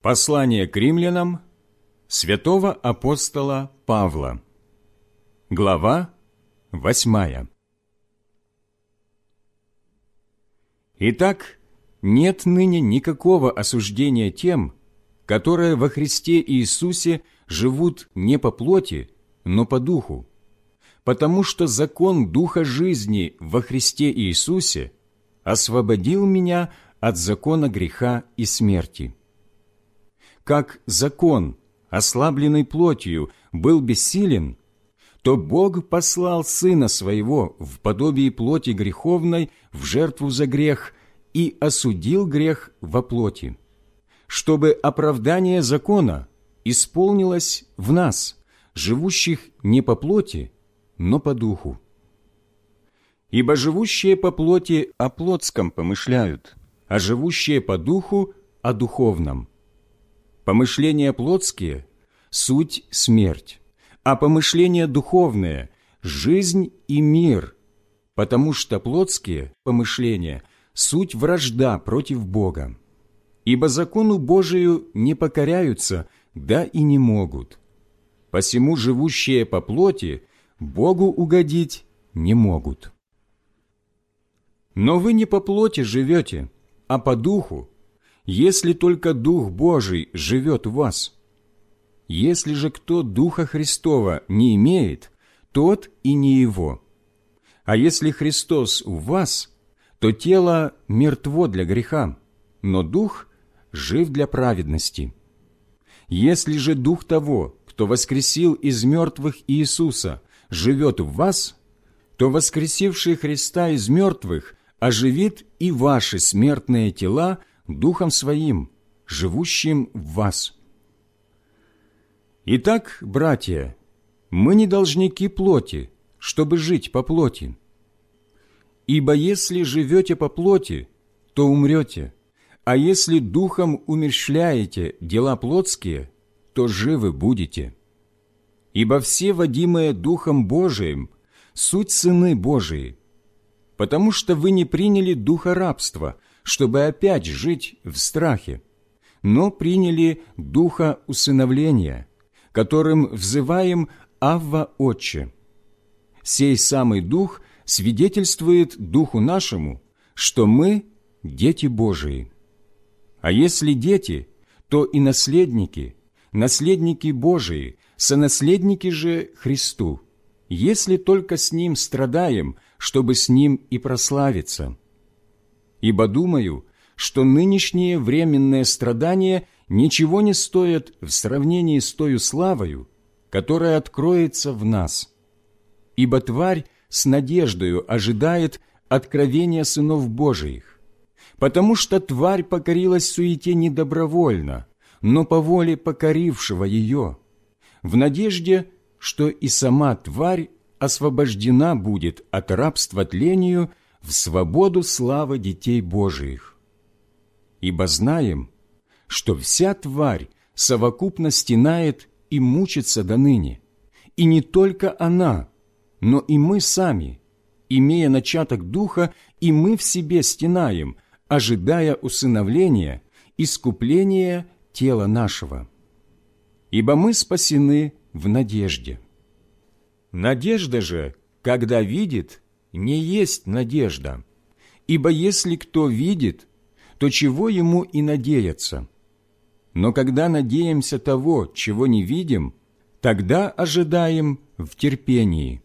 Послание к римлянам святого апостола Павла. Глава восьмая. Итак, нет ныне никакого осуждения тем, которые во Христе Иисусе живут не по плоти, но по духу, потому что закон Духа жизни во Христе Иисусе освободил меня от закона греха и смерти. Как закон, ослабленный плотью, был бессилен, то Бог послал Сына Своего в подобии плоти греховной в жертву за грех и осудил грех во плоти, чтобы оправдание закона исполнилось в нас, живущих не по плоти, но по духу. Ибо живущие по плоти о плотском помышляют, а живущие по духу о духовном. Помышления плотские – суть смерть, а помышления духовные – жизнь и мир, потому что плотские помышления – суть вражда против Бога. Ибо закону Божию не покоряются, да и не могут. Посему живущие по плоти Богу угодить не могут. Но вы не по плоти живете, а по духу, если только Дух Божий живет в вас. Если же кто Духа Христова не имеет, тот и не его. А если Христос у вас, то тело мертво для греха, но Дух жив для праведности. Если же Дух того, кто воскресил из мертвых Иисуса, живет в вас, то воскресивший Христа из мертвых оживит и ваши смертные тела Духом Своим, живущим в вас. Итак, братья, мы не должники плоти, чтобы жить по плоти. Ибо если живете по плоти, то умрете, а если духом умерщвляете дела плотские, то живы будете. Ибо все, водимые Духом Божиим, суть сыны Божии, потому что вы не приняли духа рабства, чтобы опять жить в страхе, но приняли духа усыновления, которым взываем «Авва Отче». Сей самый дух свидетельствует духу нашему, что мы – дети Божии. А если дети, то и наследники, наследники Божии, сонаследники же Христу, если только с Ним страдаем – чтобы с ним и прославиться. Ибо думаю, что нынешние временные страдания ничего не стоят в сравнении с тою славою, которая откроется в нас. Ибо тварь с надеждою ожидает откровения сынов Божиих, потому что тварь покорилась суете не добровольно, но по воле покорившего ее, в надежде, что и сама тварь освобождена будет от рабства тлению в свободу славы детей Божиих. Ибо знаем, что вся тварь совокупно стенает и мучится до ныне, и не только она, но и мы сами, имея начаток Духа, и мы в себе стенаем, ожидая усыновления, искупления тела нашего. Ибо мы спасены в надежде. Надежда же, когда видит, не есть надежда, ибо если кто видит, то чего ему и надеяться? Но когда надеемся того, чего не видим, тогда ожидаем в терпении.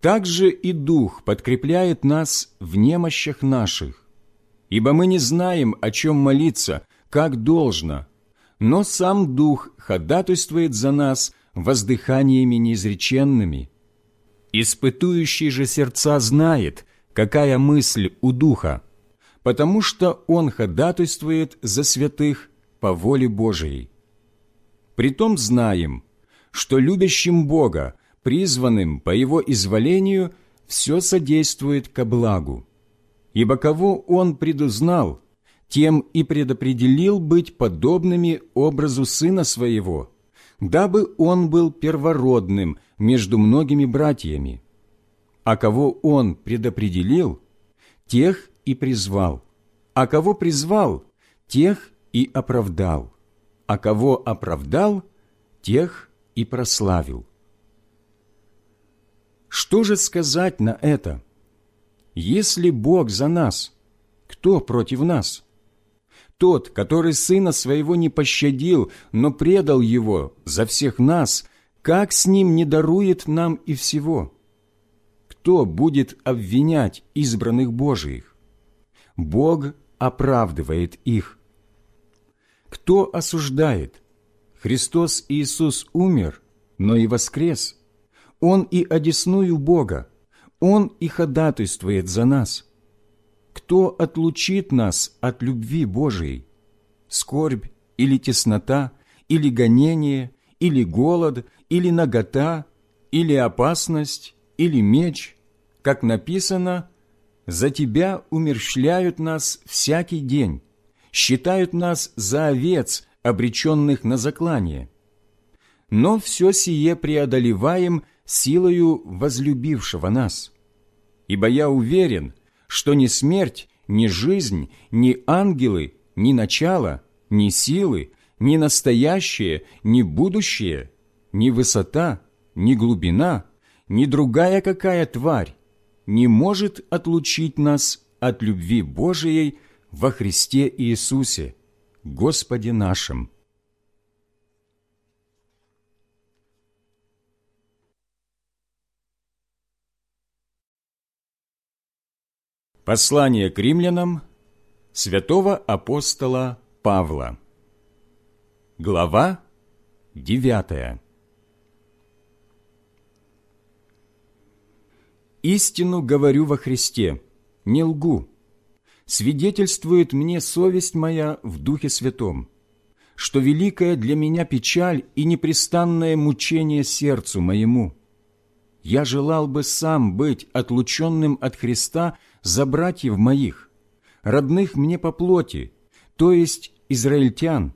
Также и Дух подкрепляет нас в немощах наших, ибо мы не знаем, о чем молиться, как должно, но сам Дух ходатайствует за нас воздыханиями неизреченными. Испытующий же сердца знает, какая мысль у Духа, потому что Он ходатайствует за святых по воле Божией. Притом знаем, что любящим Бога, призванным по Его изволению, все содействует ко благу. Ибо кого Он предузнал, тем и предопределил быть подобными образу Сына Своего – дабы он был первородным между многими братьями. А кого он предопределил, тех и призвал, а кого призвал, тех и оправдал, а кого оправдал, тех и прославил. Что же сказать на это? Если Бог за нас, кто против нас? Тот, который Сына Своего не пощадил, но предал Его за всех нас, как с Ним не дарует нам и всего? Кто будет обвинять избранных Божиих? Бог оправдывает их. Кто осуждает? Христос Иисус умер, но и воскрес. Он и одесную Бога, Он и ходатайствует за нас. Кто отлучит нас от любви Божией? Скорбь или теснота, или гонение, или голод, или нагота, или опасность, или меч, как написано, «За Тебя умерщвляют нас всякий день, считают нас за овец, обреченных на заклание. Но все сие преодолеваем силою возлюбившего нас. Ибо я уверен, что ни смерть, ни жизнь, ни ангелы, ни начало, ни силы, ни настоящее, ни будущее, ни высота, ни глубина, ни другая какая тварь не может отлучить нас от любви Божией во Христе Иисусе, Господе нашим. Послание к римлянам святого апостола Павла Глава девятая «Истину говорю во Христе, не лгу, свидетельствует мне совесть моя в Духе Святом, что великая для меня печаль и непрестанное мучение сердцу моему. Я желал бы сам быть отлученным от Христа за братьев моих, родных мне по плоти, то есть израильтян,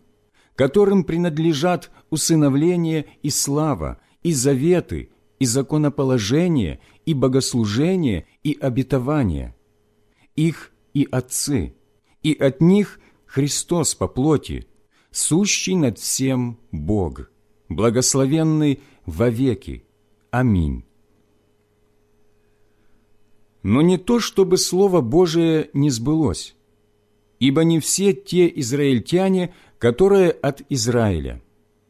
которым принадлежат усыновление и слава, и заветы, и законоположение, и богослужение, и обетование. Их и отцы, и от них Христос по плоти, сущий над всем Бог, благословенный вовеки. Аминь. Но не то, чтобы Слово Божие не сбылось, ибо не все те израильтяне, которые от Израиля,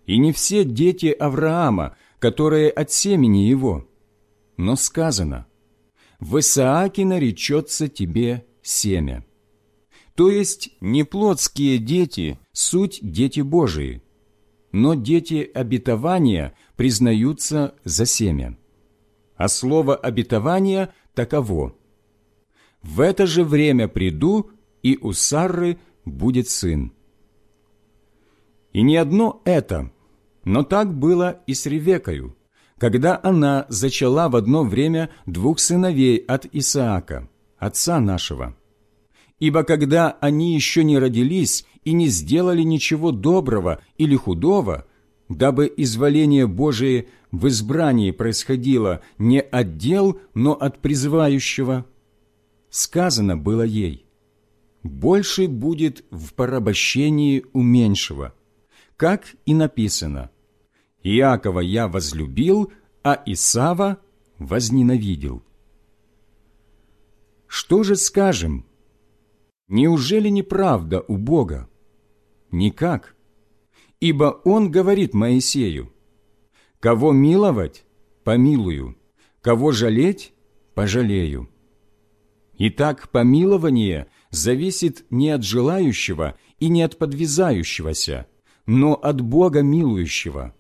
и не все дети Авраама, которые от семени его, но сказано, «В Исааке наречется тебе семя». То есть не плотские дети, суть дети Божии, но дети обетования признаются за семя. А слово обетования таково. «В это же время приду, и у Сарры будет сын». И не одно это, но так было и с Ревекою, когда она зачала в одно время двух сыновей от Исаака, отца нашего. Ибо когда они еще не родились и не сделали ничего доброго или худого, дабы изволение Божие в избрании происходило не от дел, но от призывающего, сказано было ей, «Больше будет в порабощении у меньшего», как и написано, «Иакова я возлюбил, а Исава возненавидел». Что же скажем? Неужели не правда у Бога? Никак. Ибо Он говорит Моисею, «Кого миловать, помилую, кого жалеть, пожалею». Итак, помилование зависит не от желающего и не от подвязающегося, но от Бога милующего.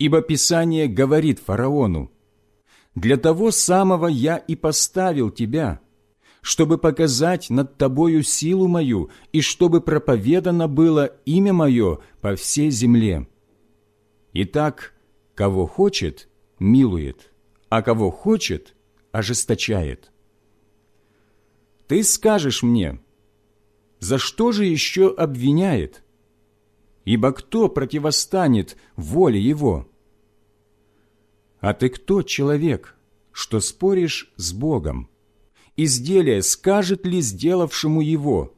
Ибо Писание говорит фараону, «Для того самого я и поставил тебя, чтобы показать над тобою силу мою и чтобы проповедано было имя мое по всей земле». Итак, кого хочет, милует, а кого хочет, ожесточает. Ты скажешь мне, за что же еще обвиняет? Ибо кто противостанет воле его? А ты кто, человек, что споришь с Богом? изделие скажет ли сделавшему его,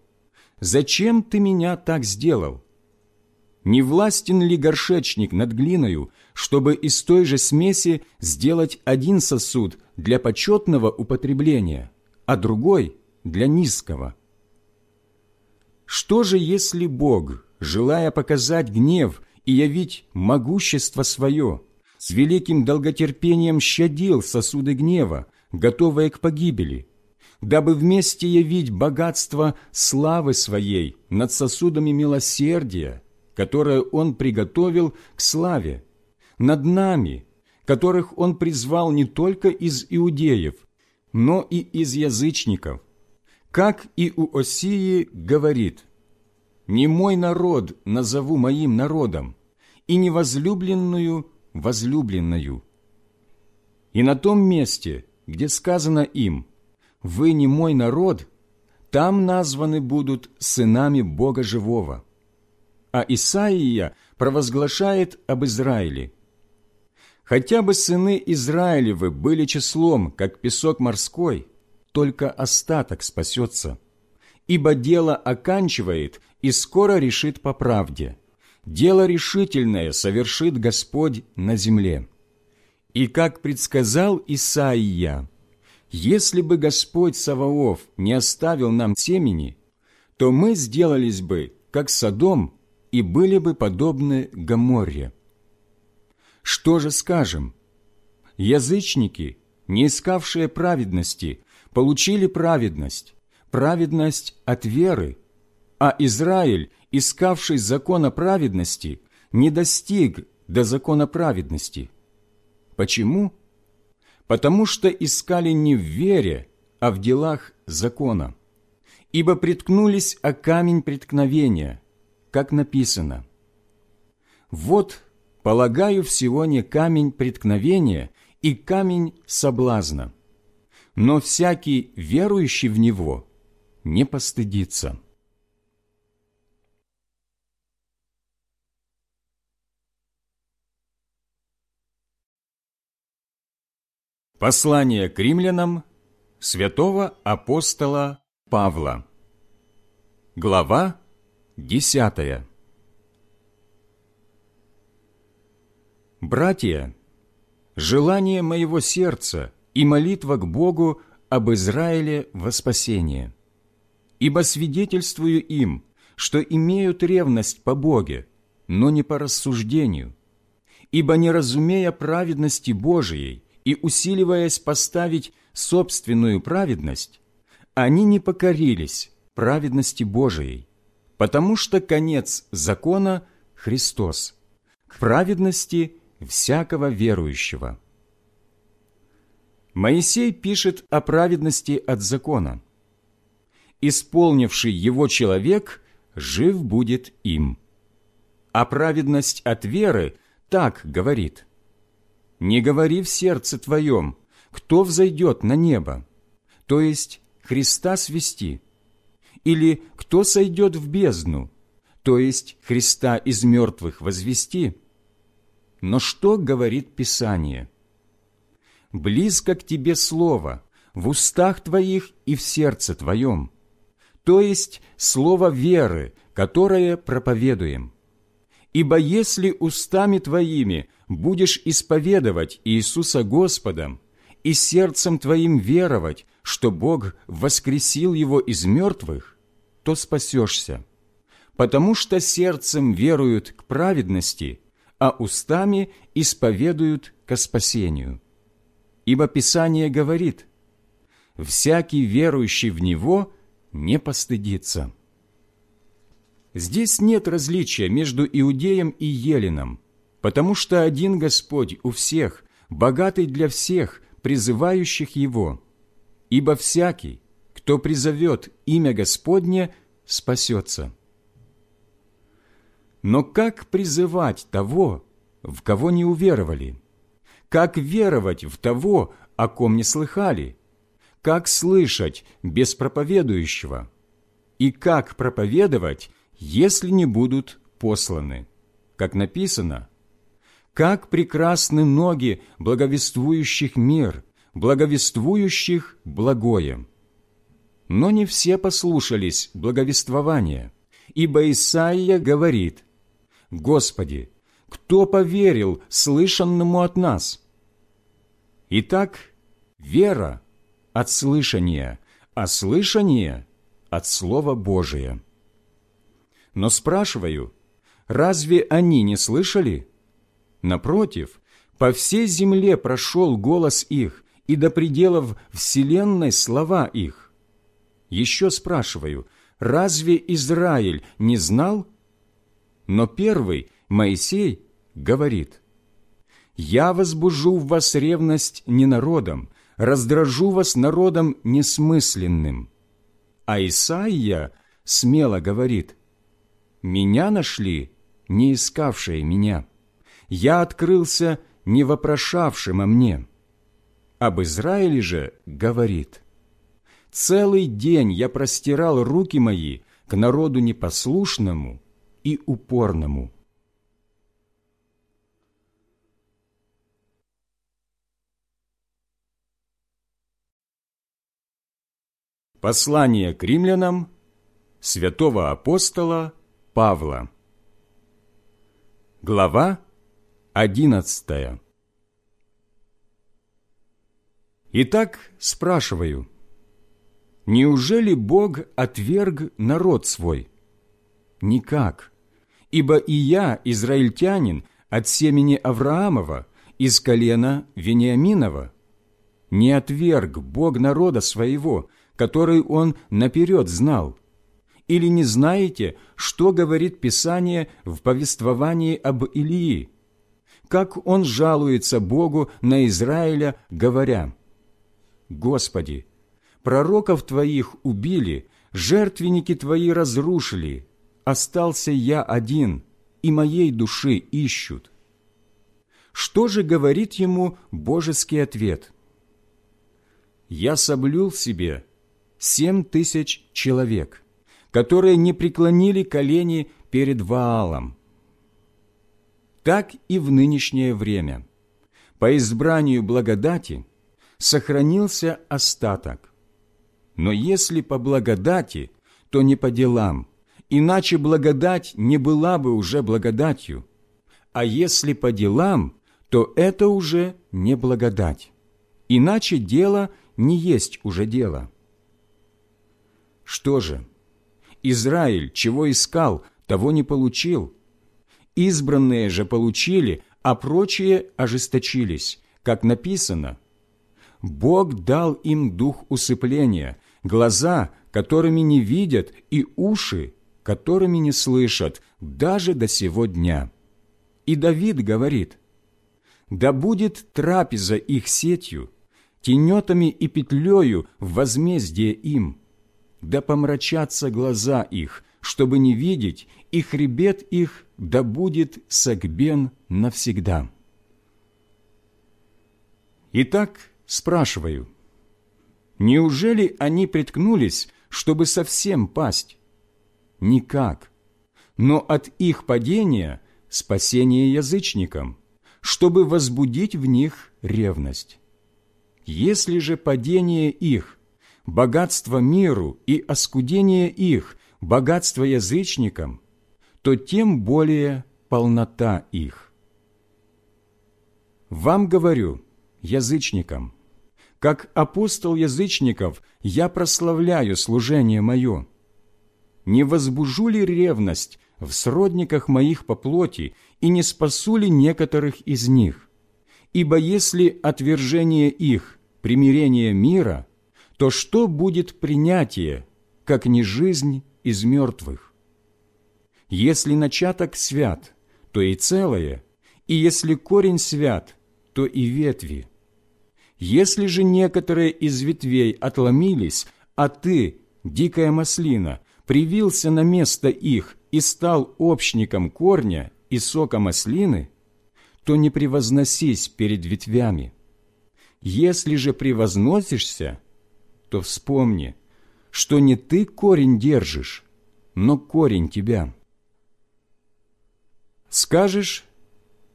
зачем ты меня так сделал? Не властен ли горшечник над глиною, чтобы из той же смеси сделать один сосуд для почетного употребления, а другой – для низкого? Что же, если Бог, желая показать гнев и явить могущество свое, с великим долготерпением щадил сосуды гнева, готовые к погибели, дабы вместе явить богатство славы Своей над сосудами милосердия, которое Он приготовил к славе, над нами, которых Он призвал не только из иудеев, но и из язычников, как и у Осии говорит, «Не мой народ назову моим народом, и невозлюбленную возлюбленную». И на том месте, где сказано им, «Вы не мой народ», там названы будут сынами Бога Живого. А Исаия провозглашает об Израиле. «Хотя бы сыны Израилевы были числом, как песок морской, только остаток спасется, ибо дело оканчивает и скоро решит по правде. Дело решительное совершит Господь на земле». И как предсказал Исаия, если бы Господь Саваоф не оставил нам семени, то мы сделались бы, как Содом, и были бы подобны Гоморре. Что же скажем? Язычники, не искавшие праведности, получили праведность, праведность от веры, а Израиль, искавший закона праведности, не достиг до закона праведности. Почему? Потому что искали не в вере, а в делах закона, ибо приткнулись о камень преткновения, как написано. «Вот полагаю всего не камень преткновения и камень соблазна, но всякий верующий в него не постыдится». Послание к римлянам святого апостола Павла. Глава десятая. Братья, желание моего сердца и молитва к Богу об Израиле во спасение. Ибо свидетельствую им, что имеют ревность по Боге, но не по рассуждению, ибо не разумея праведности Божией, и усиливаясь поставить собственную праведность, они не покорились праведности Божией, потому что конец закона – Христос, к праведности всякого верующего. Моисей пишет о праведности от закона. «Исполнивший его человек жив будет им». А праведность от веры так говорит – не говори в сердце твоем, кто взойдет на небо, то есть Христа свести, или кто сойдет в бездну, то есть Христа из мертвых возвести. Но что говорит Писание? «Близко к тебе слово, в устах твоих и в сердце твоем», то есть слово веры, которое проповедуем. Ибо если устами твоими будешь исповедовать Иисуса Господом и сердцем твоим веровать, что Бог воскресил Его из мертвых, то спасешься, потому что сердцем веруют к праведности, а устами исповедуют ко спасению. Ибо Писание говорит, «Всякий верующий в Него не постыдится». Здесь нет различия между иудеем и еленом, потому что один Господь у всех, богатый для всех, призывающих Его. Ибо всякий, кто призовет имя Господне, спасется. Но как призывать того, в кого не уверовали? Как веровать в того, о ком не слыхали? Как слышать без проповедующего? И как проповедовать, если не будут посланы. Как написано, «Как прекрасны ноги благовествующих мир, благовествующих благое». но не все послушались благовествования, ибо Исаия говорит, «Господи, кто поверил слышанному от нас?» Итак, вера от слышания, а слышание от Слова Божия. Но спрашиваю, разве они не слышали? Напротив, по всей земле прошел голос их, и до пределов вселенной слова их. Еще спрашиваю, разве Израиль не знал? Но первый, Моисей, говорит, «Я возбужу в вас ревность не народом, раздражу вас народом несмысленным». А Исаия смело говорит, «Меня нашли, не искавшие меня. Я открылся не вопрошавшим о мне». Об Израиле же говорит, «Целый день я простирал руки мои к народу непослушному и упорному». Послание к римлянам святого апостола Павла Глава одиннадцатая Итак, спрашиваю, неужели Бог отверг народ свой? Никак, ибо и я, израильтянин, от семени Авраамова, из колена Вениаминова. Не отверг Бог народа своего, который Он наперед знал. Или не знаете, что говорит Писание в повествовании об Илии? Как он жалуется Богу на Израиля, говоря – Господи, пророков Твоих убили, жертвенники Твои разрушили, остался я один, и моей души ищут. Что же говорит ему божеский ответ? «Я соблюл себе семь тысяч человек, которые не преклонили колени перед Ваалом». Так и в нынешнее время. По избранию благодати – сохранился остаток. Но если по благодати, то не по делам, иначе благодать не была бы уже благодатью. А если по делам, то это уже не благодать. Иначе дело не есть уже дело. Что же? Израиль, чего искал, того не получил. Избранные же получили, а прочие ожесточились, как написано, Бог дал им дух усыпления, глаза, которыми не видят, и уши, которыми не слышат, даже до сего дня. И Давид говорит, «Да будет трапеза их сетью, тенетами и петлею в возмездие им, да помрачатся глаза их, чтобы не видеть, и хребет их да будет согбен навсегда». Итак, Спрашиваю, неужели они приткнулись, чтобы совсем пасть? Никак. Но от их падения спасение язычникам, чтобы возбудить в них ревность. Если же падение их, богатство миру и оскудение их, богатство язычникам, то тем более полнота их. Вам говорю, язычникам – как апостол язычников я прославляю служение мое. Не возбужу ли ревность в сродниках моих по плоти и не спасу ли некоторых из них? Ибо если отвержение их – примирение мира, то что будет принятие, как не жизнь из мертвых? Если начаток свят, то и целое, и если корень свят, то и ветви – если же некоторые из ветвей отломились, а ты, дикая маслина, привился на место их и стал общником корня и сока маслины, то не превозносись перед ветвями. Если же превозносишься, то вспомни, что не ты корень держишь, но корень тебя. Скажешь,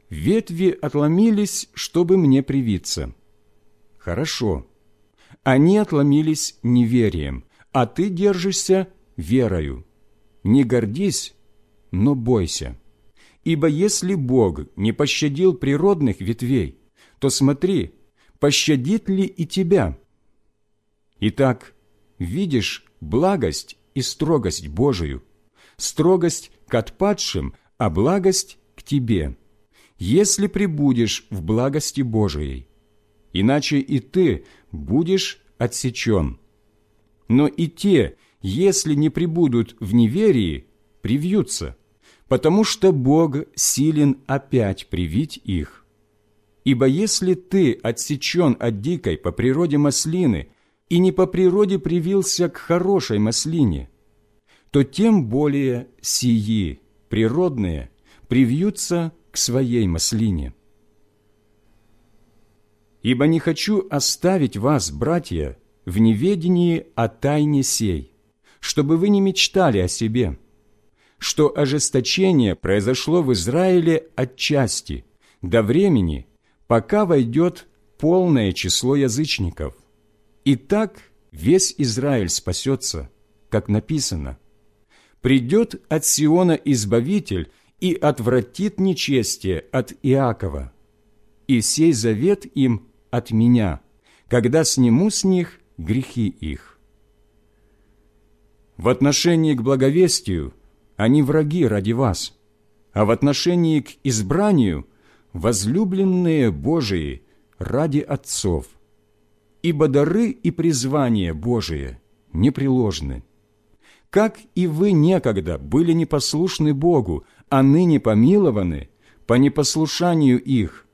ветви отломились, чтобы мне привиться. Хорошо. Они отломились неверием, а ты держишься верою. Не гордись, но бойся. Ибо если Бог не пощадил природных ветвей, то смотри, пощадит ли и тебя. Итак, видишь благость и строгость Божию, строгость к отпадшим, а благость к тебе, если прибудешь в благости Божией. Иначе и ты будешь отсечен. Но и те, если не прибудут в неверии, привьются – потому что Бог силен опять привить их. Ибо если ты отсечен от дикой по природе маслины и не по природе привился к хорошей маслине, то тем более сии, природные, привьются к своей маслине. Ибо не хочу оставить вас, братья, в неведении о тайне сей, чтобы вы не мечтали о себе, что ожесточение произошло в Израиле отчасти, до времени, пока войдет полное число язычников. И так весь Израиль спасется, как написано. «Придет от Сиона Избавитель и отвратит нечестие от Иакова, и сей завет им от меня, когда сниму с них грехи их». В отношении к благовестию они враги ради вас, а в отношении к избранию – возлюбленные Божии ради отцов. Ибо дары и призвания Божие непреложны. Как и вы некогда были непослушны Богу, а ныне помилованы по непослушанию их,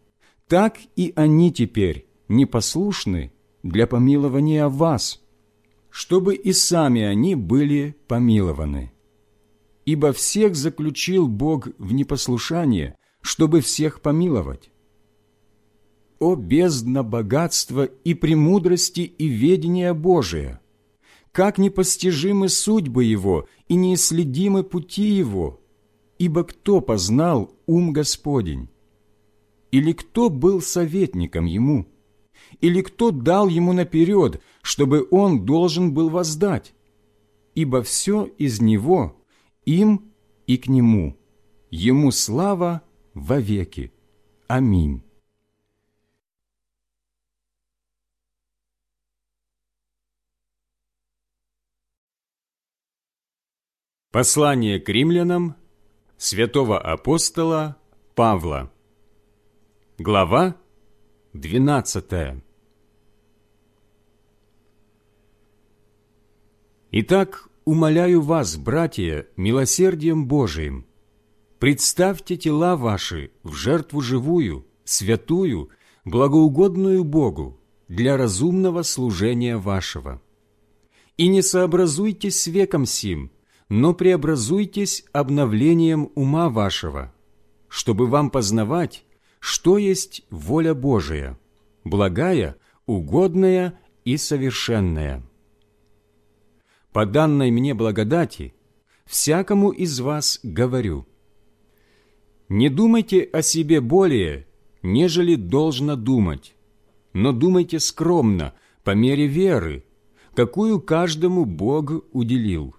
так и они теперь непослушны для помилования вас, чтобы и сами они были помилованы ибо всех заключил Бог в непослушание, чтобы всех помиловать. О бездна богатства и премудрости и ведения Божия! Как непостижимы судьбы Его и неисследимы пути Его! Ибо кто познал ум Господень? Или кто был советником Ему? Или кто дал Ему наперед, чтобы Он должен был воздать? Ибо все из Него – им и к Нему. Ему слава вовеки. Аминь. Послание к римлянам святого апостола Павла. Глава 12. Итак, умоляю вас, братья, милосердием Божиим, представьте тела ваши в жертву живую, святую, благоугодную Богу для разумного служения вашего. И не сообразуйтесь с веком сим, но преобразуйтесь обновлением ума вашего, чтобы вам познавать, что есть воля Божия, благая, угодная и совершенная по данной мне благодати, всякому из вас говорю, не думайте о себе более, нежели должно думать, но думайте скромно, по мере веры, какую каждому Бог уделил.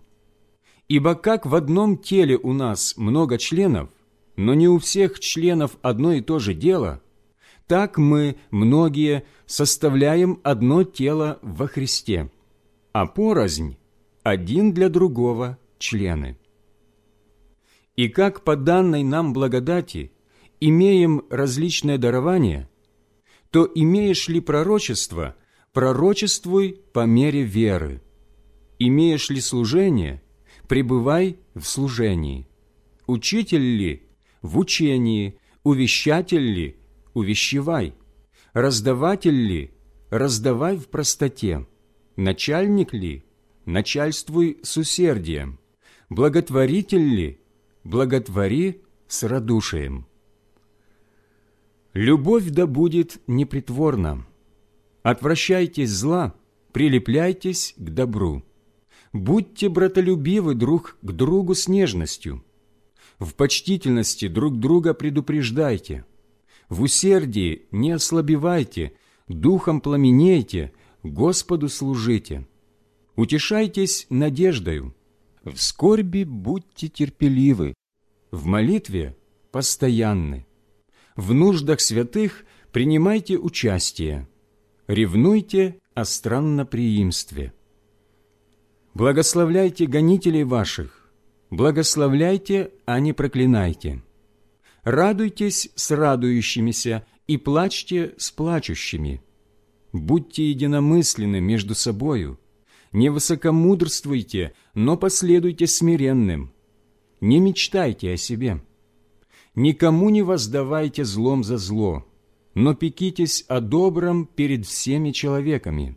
Ибо как в одном теле у нас много членов, но не у всех членов одно и то же дело, так мы, многие, составляем одно тело во Христе, а порознь один для другого члены. И как по данной нам благодати имеем различное дарование, то имеешь ли пророчество, пророчествуй по мере веры. Имеешь ли служение, пребывай в служении. Учитель ли, в учении, увещатель ли, увещевай. Раздаватель ли, раздавай в простоте. Начальник ли, начальствуй с усердием, благотворитель ли, благотвори с радушием. Любовь да будет непритворна. Отвращайтесь зла, прилепляйтесь к добру. Будьте братолюбивы друг к другу с нежностью. В почтительности друг друга предупреждайте. В усердии не ослабевайте, духом пламенейте, Господу служите утешайтесь надеждою, в скорби будьте терпеливы, в молитве постоянны, в нуждах святых принимайте участие, ревнуйте о странноприимстве. Благословляйте гонителей ваших, благословляйте, а не проклинайте. Радуйтесь с радующимися и плачьте с плачущими. Будьте единомысленны между собою. Не высокомудрствуйте, но последуйте смиренным. Не мечтайте о себе. Никому не воздавайте злом за зло, но пекитесь о добром перед всеми человеками.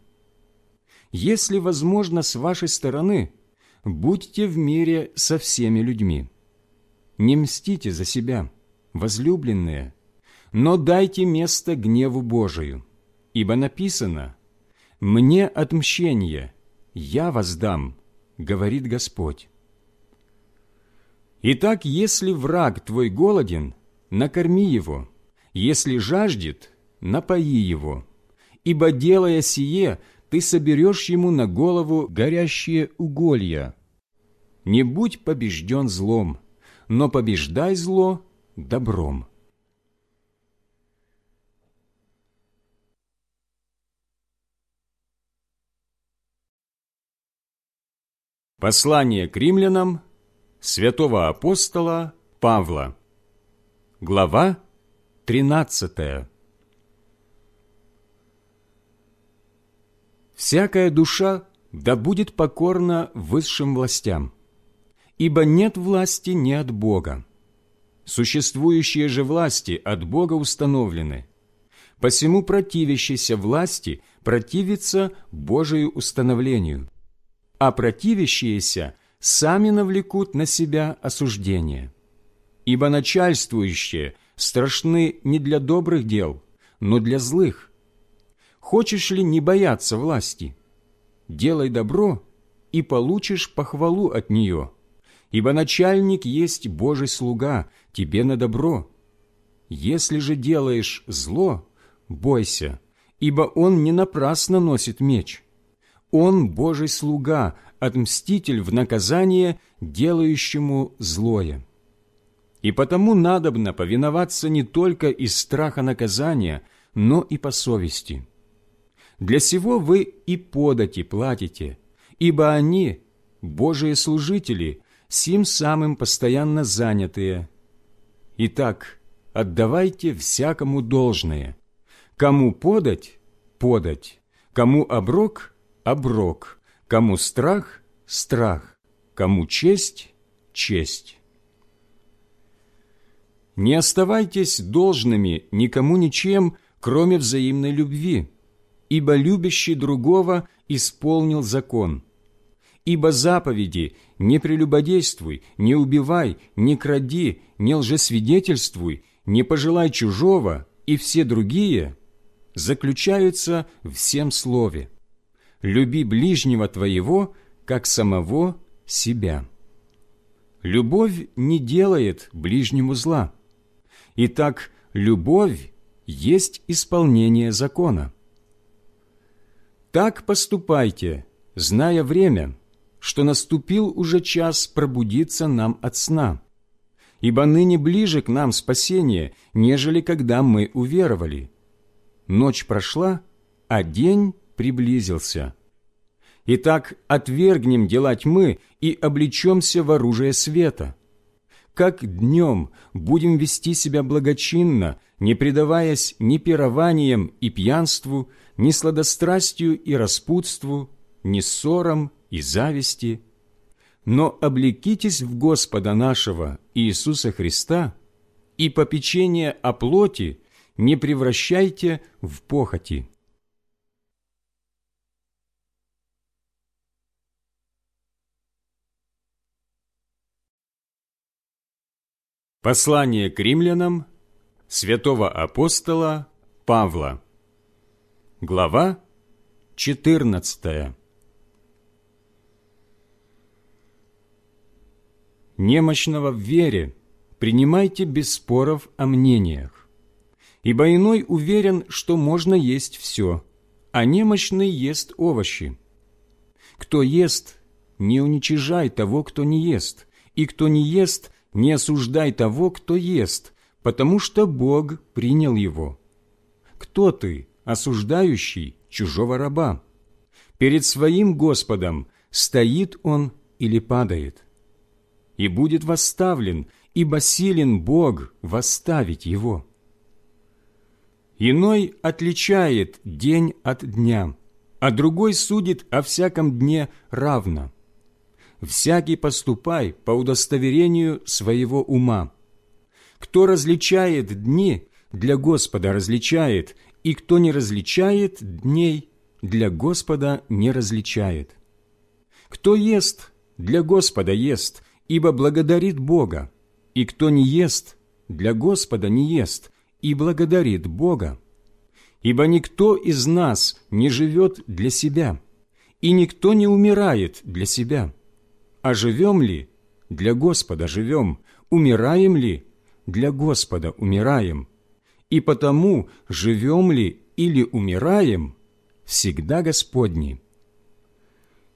Если возможно с вашей стороны, будьте в мире со всеми людьми. Не мстите за себя, возлюбленные, но дайте место гневу Божию, ибо написано «Мне отмщение, я воздам», говорит Господь. Итак, если враг твой голоден, накорми его, если жаждет, напои его, ибо, делая сие, ты соберешь ему на голову горящие уголья. Не будь побежден злом, но побеждай зло добром. Послание к римлянам святого апостола Павла Глава 13 Всякая душа да будет покорна высшим властям, ибо нет власти не от Бога. Существующие же власти от Бога установлены. Посему противящийся власти противится Божию установлению, а противящиеся сами навлекут на себя осуждение. Ибо начальствующие страшны не для добрых дел, но для злых. Хочешь ли не бояться власти? Делай добро, и получишь похвалу от нее, ибо начальник есть Божий слуга тебе на добро. Если же делаешь зло, бойся, ибо он не напрасно носит меч. Он Божий слуга, отмститель в наказание делающему злое. И потому надобно повиноваться не только из страха наказания, но и по совести. Для сего вы и подати платите, ибо они, Божие служители, сим самым постоянно занятые. Итак, отдавайте всякому должное. Кому подать – подать, кому оброк – оброк, кому страх – страх, кому честь – честь. Не оставайтесь должными никому ничем, кроме взаимной любви – ибо любящий другого исполнил закон. Ибо заповеди «не прелюбодействуй», «не убивай», «не кради», «не лжесвидетельствуй», «не пожелай чужого» и все другие заключаются в всем слове «люби ближнего твоего, как самого себя». Любовь не делает ближнему зла. Итак, любовь есть исполнение закона. Так поступайте, зная время, что наступил уже час пробудиться нам от сна. Ибо ныне ближе к нам спасение, нежели когда мы уверовали. Ночь прошла, а день приблизился. Итак, отвергнем дела тьмы и облечемся в оружие света. Как днем будем вести себя благочинно, не предаваясь ни пированиям и пьянству, ни сладострастию и распутству, ни ссорам и зависти, но облекитесь в Господа нашего Иисуса Христа и попечение о плоти не превращайте в похоти. Послание к римлянам святого апостола Павла Глава 14 Немощного в вере принимайте без споров о мнениях, ибо иной уверен, что можно есть все, а немощный ест овощи. Кто ест, не уничижай того, кто не ест, и кто не ест, не осуждай того, кто ест, потому что Бог принял его. Кто ты, осуждающий чужого раба? Перед своим Господом стоит он или падает. И будет восставлен, ибо силен Бог восставить его. Иной отличает день от дня, а другой судит о всяком дне равно. Всякий поступай по удостоверению своего ума. Кто различает дни, для Господа различает, и кто не различает дней, для Господа не различает. Кто ест, для Господа ест, ибо благодарит Бога, и кто не ест, для Господа не ест, и благодарит Бога. Ибо никто из нас не живет для себя, и никто не умирает для себя. А живем ли? Для Господа живем. Умираем ли? Для Господа умираем. И потому живем ли или умираем, всегда Господни.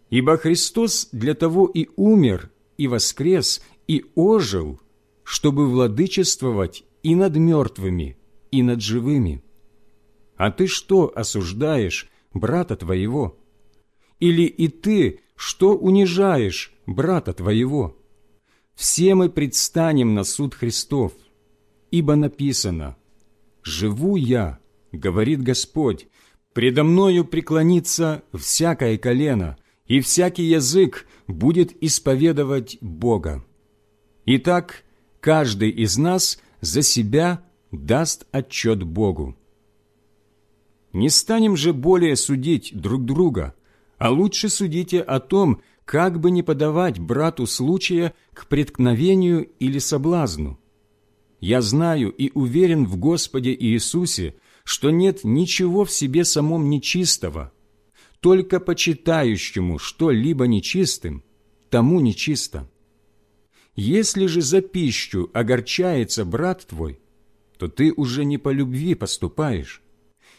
Ибо Христос для того и умер, и воскрес, и ожил, чтобы владычествовать и над мертвыми, и над живыми. А ты что осуждаешь брата твоего? Или и ты что унижаешь брата твоего? Все мы предстанем на суд Христов, ибо написано «Живу я, — говорит Господь, — предо мною преклонится всякое колено, и всякий язык будет исповедовать Бога. Итак, каждый из нас за себя даст отчет Богу. Не станем же более судить друг друга, а лучше судите о том, как бы не подавать брату случая к преткновению или соблазну. Я знаю и уверен в Господе Иисусе, что нет ничего в себе самом нечистого, только почитающему что-либо нечистым, тому нечисто. Если же за пищу огорчается брат твой, то ты уже не по любви поступаешь.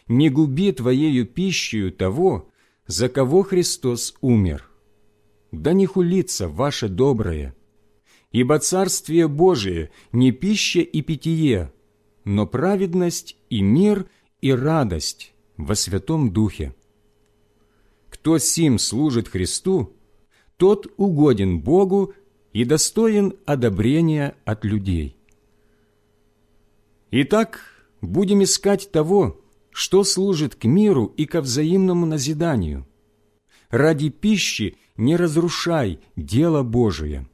Не губи твоею пищей того, за кого Христос умер. Да не хулится ваше доброе. Ибо Царствие Божие не пища и питье, но праведность и мир и радость во Святом Духе. Кто сим служит Христу, тот угоден Богу и достоин одобрения от людей. Итак, будем искать того, что служит к миру и ко взаимному назиданию. Ради пищи не разрушай дело Божие.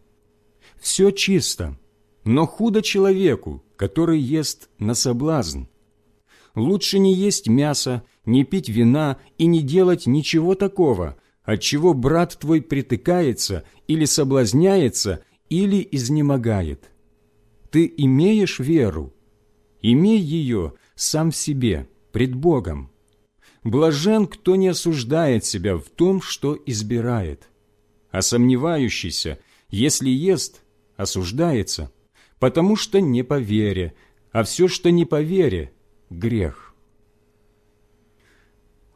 Все чисто, но худо человеку, который ест на соблазн. Лучше не есть мясо, не пить вина и не делать ничего такого, от чего брат твой притыкается или соблазняется, или изнемогает. Ты имеешь веру, имей ее сам в себе, пред Богом. Блажен, кто не осуждает себя в том, что избирает. А сомневающийся, если ест, осуждается, потому что не по вере, а все, что не по вере, грех.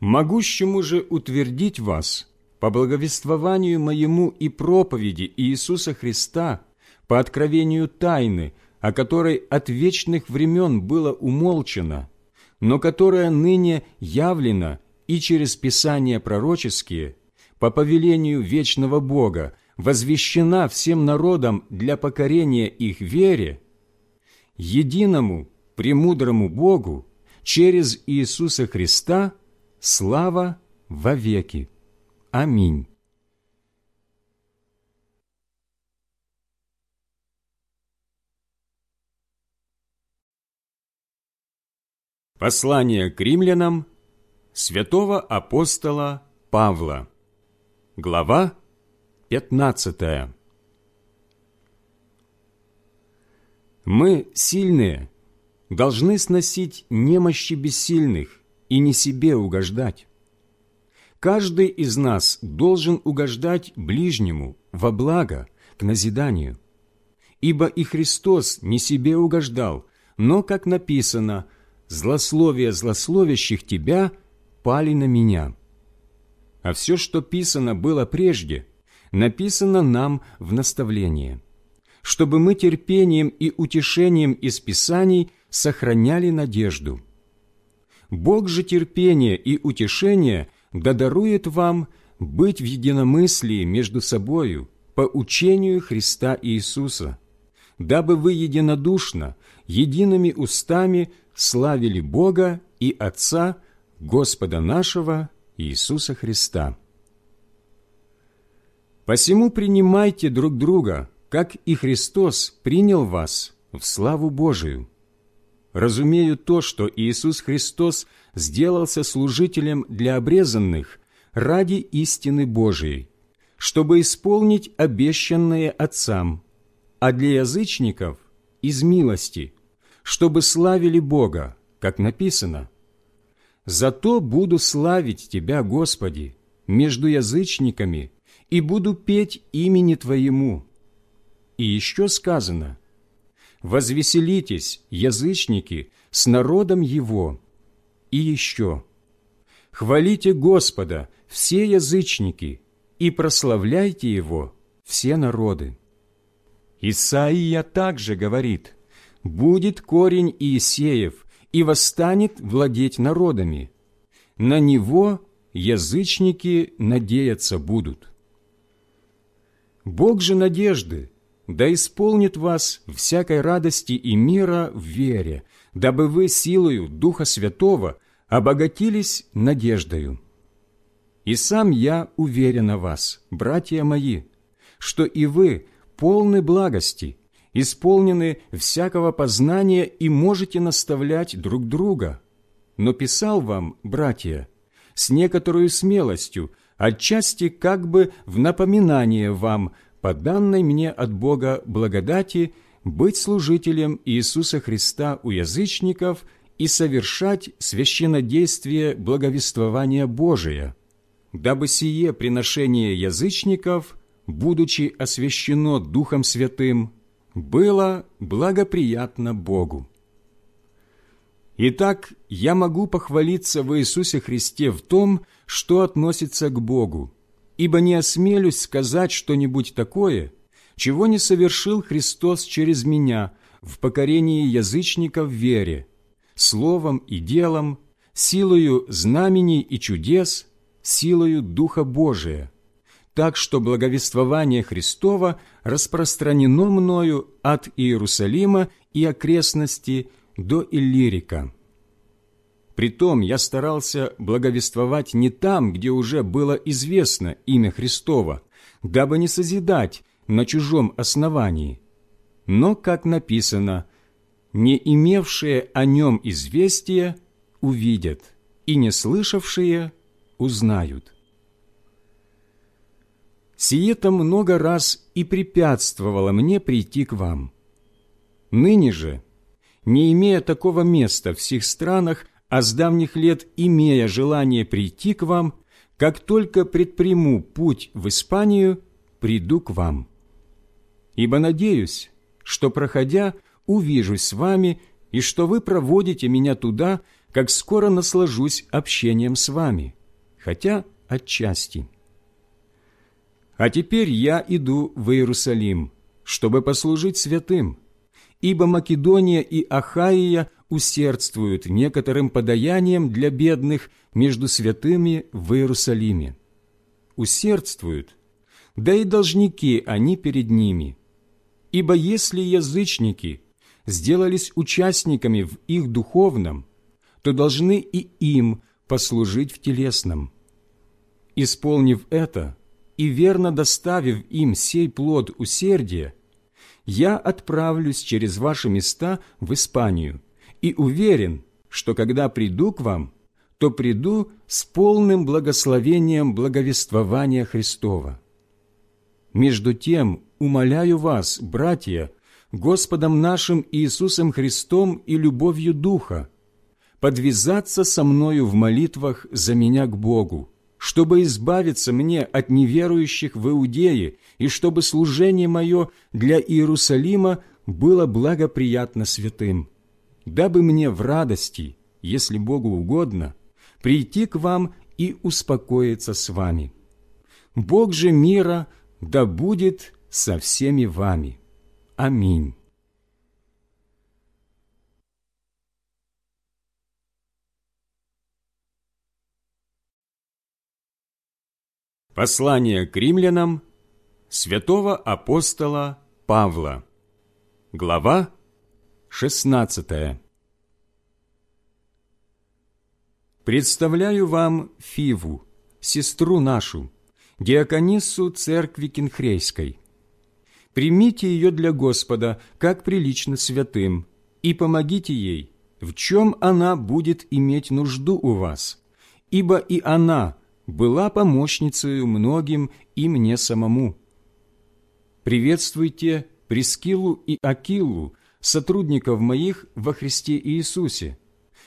Могущему же утвердить вас по благовествованию моему и проповеди Иисуса Христа, по откровению тайны, о которой от вечных времен было умолчено, но которая ныне явлена и через Писания пророческие, по повелению вечного Бога, возвещена всем народам для покорения их вере, единому премудрому Богу через Иисуса Христа слава веки. Аминь. Послание к римлянам святого апостола Павла. Глава 15. Мы, сильные, должны сносить немощи бессильных и не себе угождать. Каждый из нас должен угождать ближнему во благо, к назиданию. Ибо и Христос не себе угождал, но, как написано, «Злословие злословящих тебя пали на меня». А все, что писано было прежде, написано нам в наставление, чтобы мы терпением и утешением из Писаний сохраняли надежду. Бог же терпения и утешения да дарует вам быть в единомыслии между собою по учению Христа Иисуса, дабы вы единодушно, едиными устами славили Бога и Отца Господа нашего Иисуса Христа. Посему принимайте друг друга, как и Христос принял вас в славу Божию. Разумею то, что Иисус Христос сделался служителем для обрезанных ради истины Божией, чтобы исполнить обещанное Отцам, а для язычников – из милости, чтобы славили Бога, как написано. «Зато буду славить Тебя, Господи, между язычниками, и буду петь имени Твоему». И еще сказано, «Возвеселитесь, язычники, с народом Его». И еще, «Хвалите Господа, все язычники, и прославляйте Его, все народы». Исаия также говорит, «Будет корень Иисеев, и восстанет владеть народами. На него язычники надеяться будут». Бог же надежды да исполнит вас всякой радости и мира в вере, дабы вы силою Духа Святого обогатились надеждою. И сам я уверен о вас, братья мои, что и вы полны благости, исполнены всякого познания и можете наставлять друг друга. Но писал вам, братья, с некоторой смелостью, отчасти как бы в напоминание вам, по данной мне от Бога благодати, быть служителем Иисуса Христа у язычников и совершать священнодействие благовествования Божия, дабы сие приношение язычников – будучи освящено Духом Святым, было благоприятно Богу. Итак, я могу похвалиться в Иисусе Христе в том, что относится к Богу, ибо не осмелюсь сказать что-нибудь такое, чего не совершил Христос через меня в покорении язычников в вере, словом и делом, силою знамений и чудес, силою Духа Божия, так что благовествование Христова распространено мною от Иерусалима и окрестности до Иллирика. Притом я старался благовествовать не там, где уже было известно имя Христова, дабы не созидать на чужом основании. Но, как написано, «Не имевшие о нем известия увидят, и не слышавшие узнают». Сие-то много раз и препятствовало мне прийти к вам. Ныне же, не имея такого места в всех странах, а с давних лет имея желание прийти к вам, как только предприму путь в Испанию, приду к вам. Ибо надеюсь, что, проходя, увижусь с вами, и что вы проводите меня туда, как скоро наслажусь общением с вами, хотя отчасти. А теперь я иду в Иерусалим, чтобы послужить святым, ибо Македония и Ахаия усердствуют некоторым подаянием для бедных между святыми в Иерусалиме. Усердствуют, да и должники они перед ними. Ибо если язычники сделались участниками в их духовном, то должны и им послужить в телесном. Исполнив это – и верно доставив им сей плод усердия, я отправлюсь через ваши места в Испанию и уверен, что когда приду к вам, то приду с полным благословением благовествования Христова. Между тем, умоляю вас, братья, Господом нашим Иисусом Христом и любовью Духа, подвязаться со мною в молитвах за меня к Богу, чтобы избавиться мне от неверующих в Иудее и чтобы служение мое для Иерусалима было благоприятно святым, дабы мне в радости, если Богу угодно, прийти к вам и успокоится с вами. Бог же мира да будет со всеми вами. Аминь. Послание к римлянам святого апостола Павла. Глава 16. Представляю вам Фиву, сестру нашу, диакониссу церкви Кинхрейской. Примите ее для Господа, как прилично святым, и помогите ей, в чем она будет иметь нужду у вас, ибо и она была помощницей многим и мне самому. Приветствуйте Прескилу и Акилу, сотрудников моих во Христе Иисусе,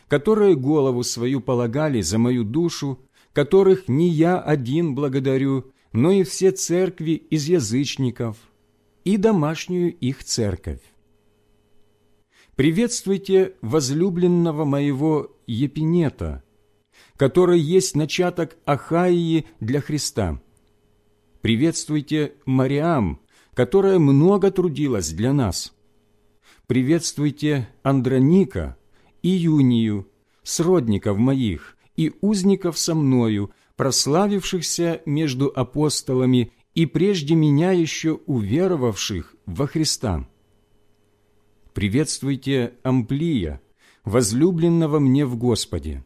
которые голову свою полагали за мою душу, которых не я один благодарю, но и все церкви из язычников и домашнюю их церковь. Приветствуйте возлюбленного моего Епинета, который есть начаток Ахаии для Христа. Приветствуйте Мариам, которая много трудилась для нас. Приветствуйте Андроника и Юнию, сродников моих и узников со мною, прославившихся между апостолами и прежде меня еще уверовавших во Христа. Приветствуйте Амплия, возлюбленного мне в Господе.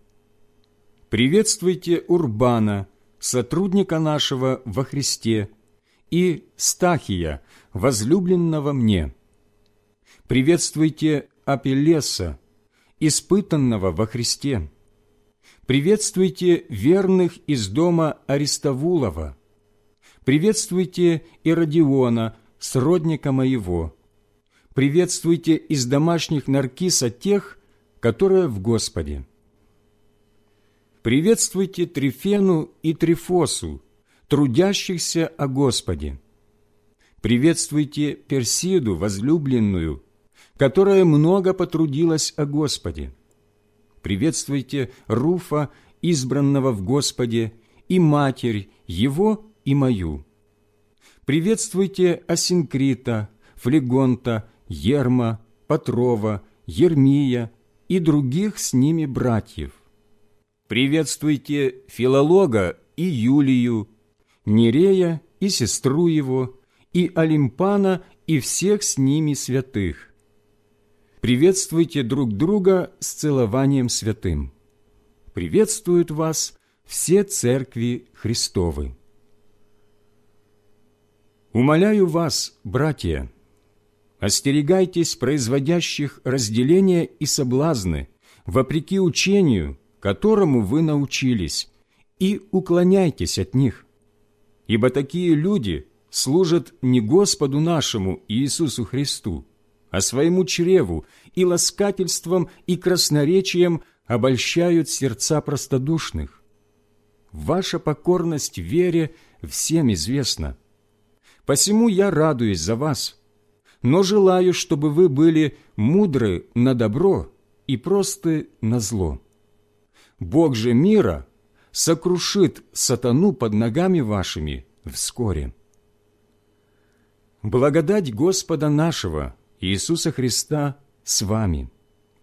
Приветствуйте Урбана, сотрудника нашего во Христе, и Стахия, возлюбленного мне. Приветствуйте Апеллеса, испытанного во Христе. Приветствуйте верных из дома Аристовулова. Приветствуйте Иродиона, сродника моего. Приветствуйте из домашних Наркиса тех, которые в Господе. Приветствуйте Трифену и Трифосу, трудящихся о Господе. Приветствуйте Персиду, возлюбленную, которая много потрудилась о Господе. Приветствуйте Руфа, избранного в Господе, и Матерь его и мою. Приветствуйте Асинкрита, Флегонта, Ерма, Патрова, Ермия и других с ними братьев. Приветствуйте Филолога и Юлию, Нерея и сестру его, и Олимпана и всех с ними святых. Приветствуйте друг друга с целованием святым. Приветствуют вас все церкви Христовы. Умоляю вас, братья, остерегайтесь производящих разделения и соблазны, вопреки учению, которому вы научились, и уклоняйтесь от них ибо такие люди служат не Господу нашему Иисусу Христу, а своему чреву и ласкательством и красноречием обольщают сердца простодушных. Ваша покорность вере всем известна. Посему я радуюсь за вас, но желаю, чтобы вы были мудры на добро и просты на зло. Бог же мира – сокрушит сатану под ногами вашими вскоре. Благодать Господа нашего Иисуса Христа с вами.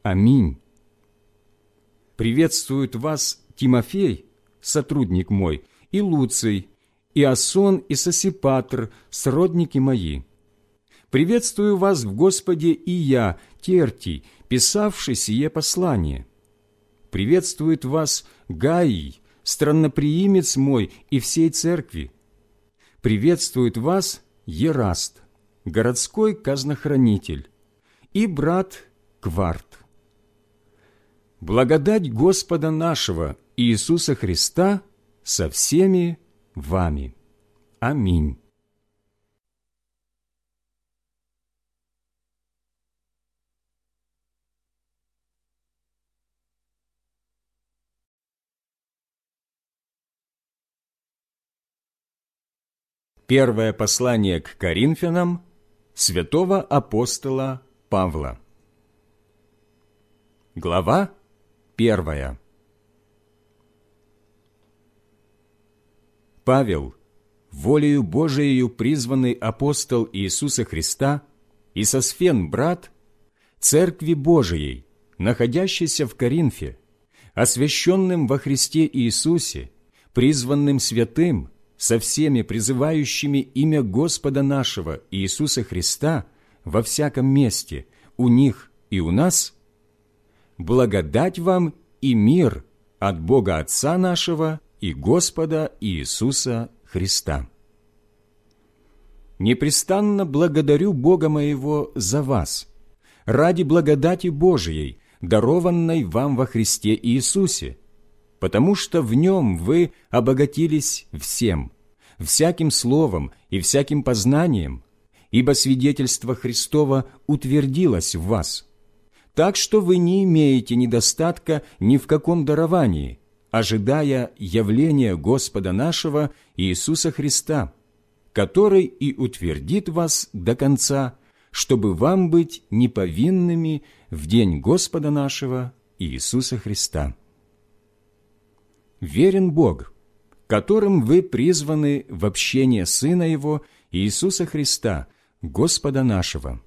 Аминь. Приветствуют вас Тимофей, сотрудник мой, и Луций, и Асон, и Сосипатр, сродники мои. Приветствую вас в Господе и я, Тертий, писавший сие послание. Приветствует вас Гаий, странноприимец мой и всей церкви. Приветствует вас Ераст, городской казнохранитель, и брат Кварт. Благодать Господа нашего Иисуса Христа со всеми вами. Аминь. Первое послание к Коринфянам святого апостола Павла. Глава первая. Павел, волею Божией призванный апостол Иисуса Христа, и Сосфен, брат, Церкви Божией, находящейся в Коринфе, освященным во Христе Иисусе, призванным святым, со всеми призывающими имя Господа нашего Иисуса Христа во всяком месте, у них и у нас, благодать вам и мир от Бога Отца нашего и Господа Иисуса Христа. Непрестанно благодарю Бога моего за вас, ради благодати Божией, дарованной вам во Христе Иисусе, потому что в Нем вы обогатились всем, всяким словом и всяким познанием, ибо свидетельство Христова утвердилось в вас. Так что вы не имеете недостатка ни в каком даровании, ожидая явления Господа нашего Иисуса Христа, который и утвердит вас до конца, чтобы вам быть неповинными в день Господа нашего Иисуса Христа. Верен Бог, которым вы призваны в общение Сына Его, Иисуса Христа, Господа нашего.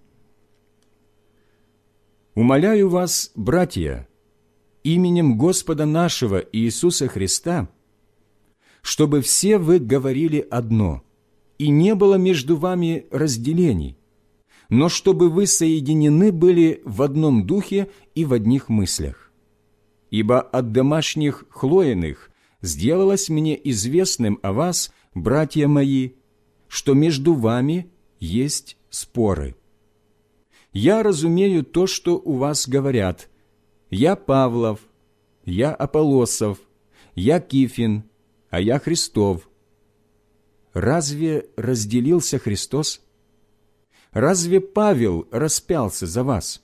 Умоляю вас, братья, именем Господа нашего Иисуса Христа, чтобы все вы говорили одно, и не было между вами разделений, но чтобы вы соединены были в одном духе и в одних мыслях. Ибо от домашних хлоиных сделалось мне известным о вас, братья мои, что между вами есть споры. Я разумею то, что у вас говорят. Я Павлов, я Аполосов, я Кифин, а я Христов. Разве разделился Христос? Разве Павел распялся за вас?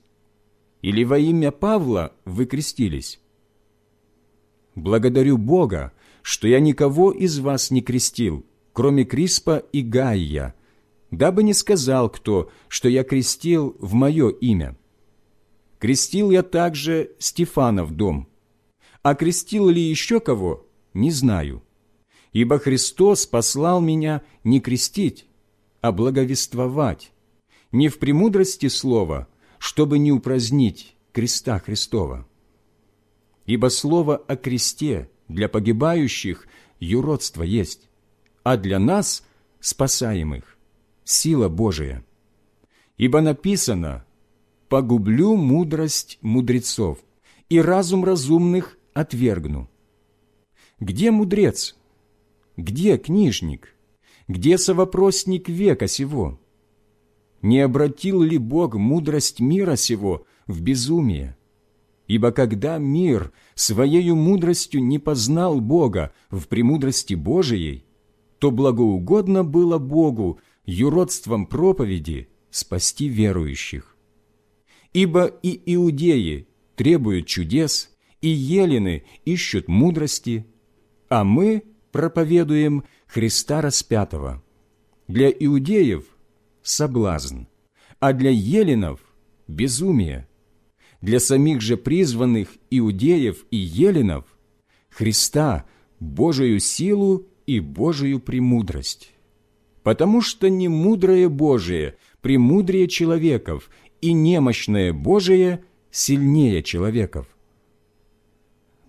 Или во имя Павла вы крестились? Благодарю Бога, что я никого из вас не крестил, кроме Криспа и Гайя, дабы не сказал кто, что я крестил в мое имя. Крестил я также Стефана в дом, а крестил ли еще кого, не знаю. Ибо Христос послал меня не крестить, а благовествовать, не в премудрости слова, чтобы не упразднить креста Христова. Ибо слово о кресте для погибающих юродство есть, а для нас, спасаемых, сила Божия. Ибо написано «Погублю мудрость мудрецов, и разум разумных отвергну». Где мудрец? Где книжник? Где совопросник века сего? не обратил ли Бог мудрость мира сего в безумие? Ибо когда мир своею мудростью не познал Бога в премудрости Божией, то благоугодно было Богу юродством проповеди спасти верующих. Ибо и иудеи требуют чудес, и елены ищут мудрости, а мы проповедуем Христа распятого. Для иудеев соблазн, а для еленов – безумие. Для самих же призванных иудеев и еленов – Христа, Божию силу и Божию премудрость. Потому что не мудрое Божие премудрее человеков, и немощное Божие сильнее человеков.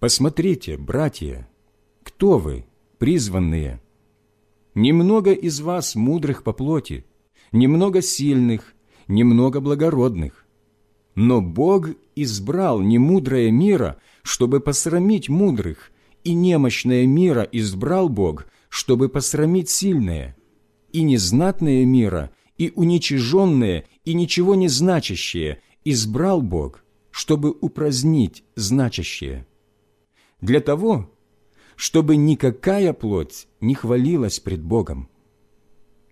Посмотрите, братья, кто вы, призванные? Немного из вас мудрых по плоти – немного сильных, немного благородных. Но Бог избрал немудрое мира, чтобы посрамить мудрых, и немощное мира избрал Бог, чтобы посрамить сильное, и незнатное мира, и уничиженное, и ничего не значащее избрал Бог, чтобы упразднить значащее. Для того, чтобы никакая плоть не хвалилась пред Богом.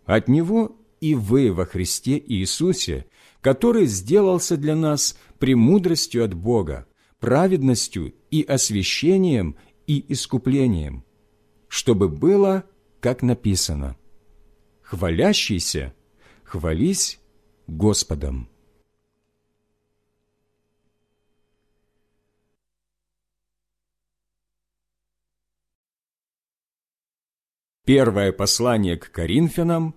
От Него и вы во Христе Иисусе, который сделался для нас премудростью от Бога, праведностью и освящением и искуплением, чтобы было, как написано, «Хвалящийся, хвались Господом». Первое послание к Коринфянам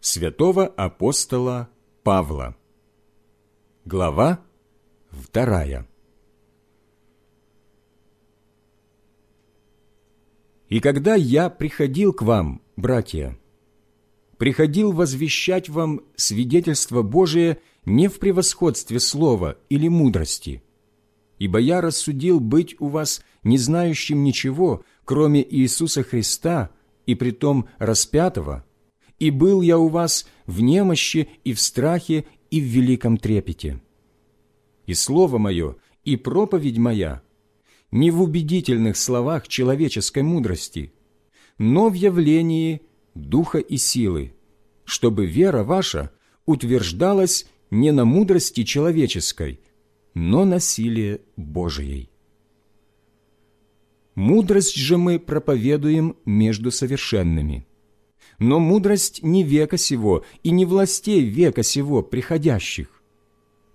святого апостола Павла. Глава вторая. И когда я приходил к вам, братья, приходил возвещать вам свидетельство Божие не в превосходстве слова или мудрости, ибо я рассудил быть у вас не знающим ничего, кроме Иисуса Христа, и притом распятого, и был я у вас в немощи и в страхе и в великом трепете. И слово мое, и проповедь моя не в убедительных словах человеческой мудрости, но в явлении духа и силы, чтобы вера ваша утверждалась не на мудрости человеческой, но на силе Божией. Мудрость же мы проповедуем между совершенными. Но мудрость не века сего и не властей века сего приходящих.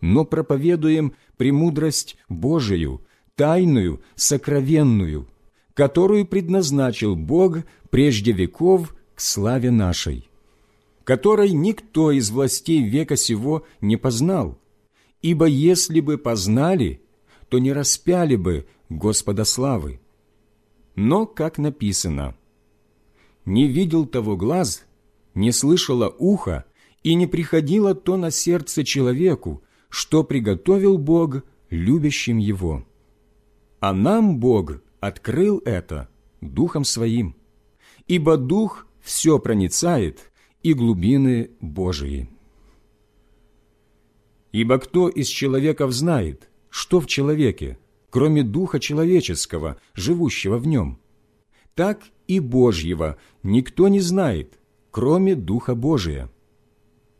Но проповедуем премудрость Божию, тайную, сокровенную, которую предназначил Бог прежде веков к славе нашей, которой никто из властей века сего не познал, ибо если бы познали, то не распяли бы Господа славы. Но, как написано, «Не видел того глаз, не слышало ухо, и не приходило то на сердце человеку, что приготовил Бог любящим Его. А нам Бог открыл это Духом Своим, ибо Дух все проницает и глубины Божии. Ибо кто из человеков знает, что в человеке, кроме духа человеческого, живущего в нем. Так и Божьего никто не знает, кроме Духа Божия.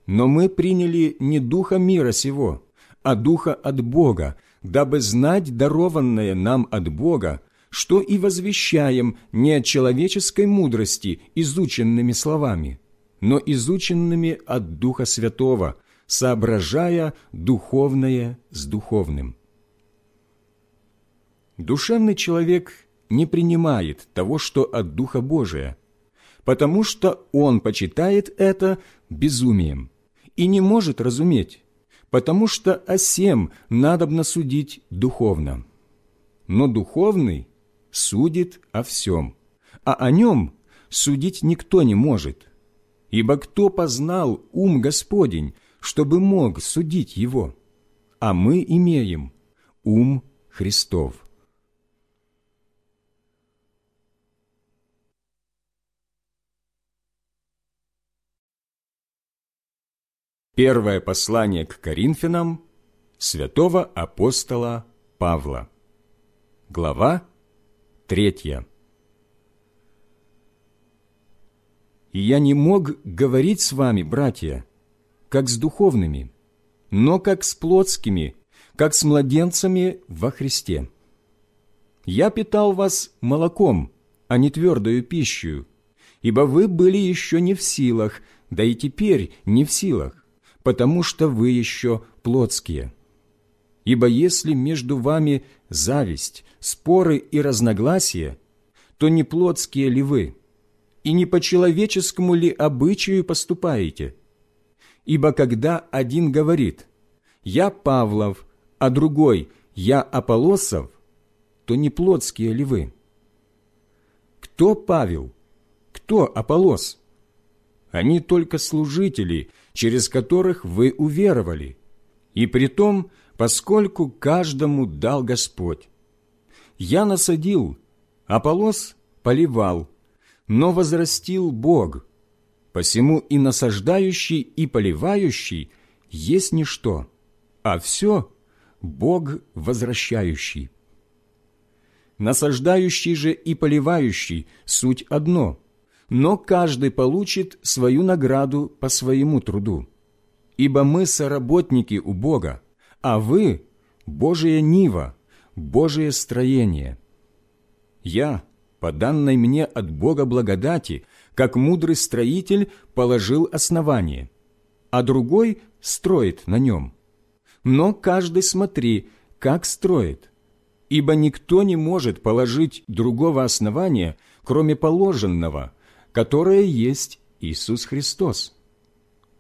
Но мы приняли не Духа мира сего, а Духа от Бога, дабы знать дарованное нам от Бога, что и возвещаем не от человеческой мудрости изученными словами, но изученными от Духа Святого, соображая духовное с духовным. Душевный человек не принимает того, что от Духа Божия, потому что он почитает это безумием и не может разуметь, потому что о сем надобно судить духовно. Но духовный судит о всем, а о нем судить никто не может. Ибо кто познал ум Господень, чтобы мог судить его? А мы имеем ум Христов. Первое послание к Коринфянам святого апостола Павла. Глава третья. «И я не мог говорить с вами, братья, как с духовными, но как с плотскими, как с младенцами во Христе. Я питал вас молоком, а не твердою пищей, ибо вы были еще не в силах, да и теперь не в силах потому что вы еще плотские. Ибо если между вами зависть, споры и разногласия, то не плотские ли вы, и не по человеческому ли обычаю поступаете? Ибо когда один говорит «Я Павлов», а другой «Я Аполосов», то не плотские ли вы? Кто Павел? Кто Аполос? Они только служители – через которых вы уверовали, и при том, поскольку каждому дал Господь. Я насадил, Аполос поливал, но возрастил Бог, посему и насаждающий, и поливающий есть ничто, а все Бог возвращающий. Насаждающий же и поливающий – суть одно – но каждый получит свою награду по своему труду. Ибо мы соработники у Бога, а вы – Божия нива, Божие строение. Я, по данной мне от Бога благодати, как мудрый строитель, положил основание, а другой строит на нем. Но каждый смотри, как строит, ибо никто не может положить другого основания, кроме положенного – которое есть Иисус Христос.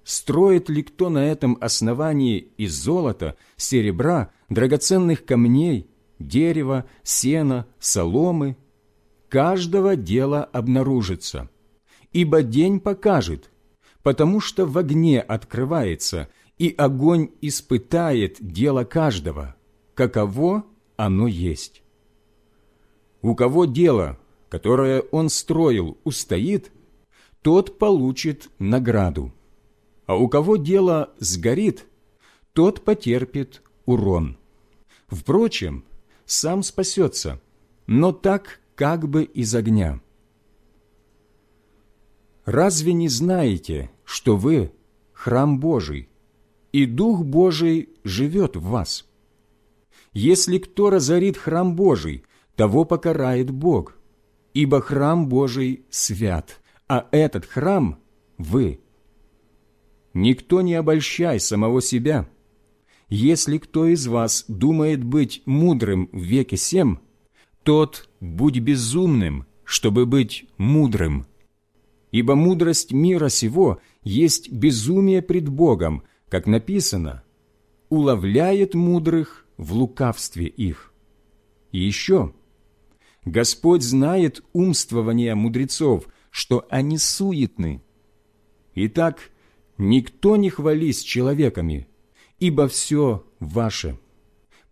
Строит ли кто на этом основании из золота, серебра, драгоценных камней, дерева, сена, соломы? Каждого дела обнаружится, ибо день покажет, потому что в огне открывается, и огонь испытает дело каждого, каково оно есть. У кого дело, которое он строил, устоит, тот получит награду а у кого дело сгорит, тот потерпит урон. Впрочем, сам спасется, но так как бы из огня. Разве не знаете, что вы – храм Божий, и Дух Божий живет в вас? Если кто разорит храм Божий, того покарает Бог, ибо храм Божий свят, а этот храм – вы – Никто не обольщай самого себя. Если кто из вас думает быть мудрым в веке сем, тот будь безумным, чтобы быть мудрым. Ибо мудрость мира сего есть безумие пред Богом, как написано, уловляет мудрых в лукавстве их. И еще, Господь знает умствование мудрецов, что они суетны. Итак, никто не хвались человеками, ибо все ваше.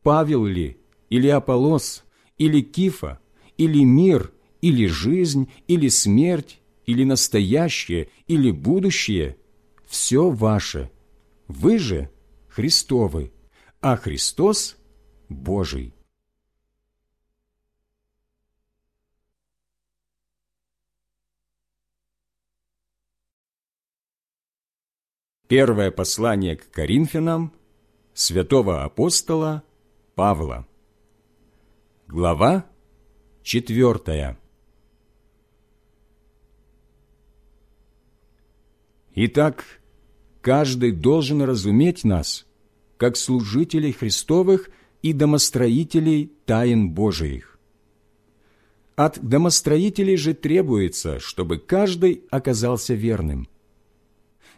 Павел ли, или Аполос, или Кифа, или мир, или жизнь, или смерть, или настоящее, или будущее – все ваше. Вы же Христовы, а Христос – Божий. Первое послание к Коринфянам святого апостола Павла. Глава четвертая. Итак, каждый должен разуметь нас, как служителей Христовых и домостроителей тайн Божиих. От домостроителей же требуется, чтобы каждый оказался верным –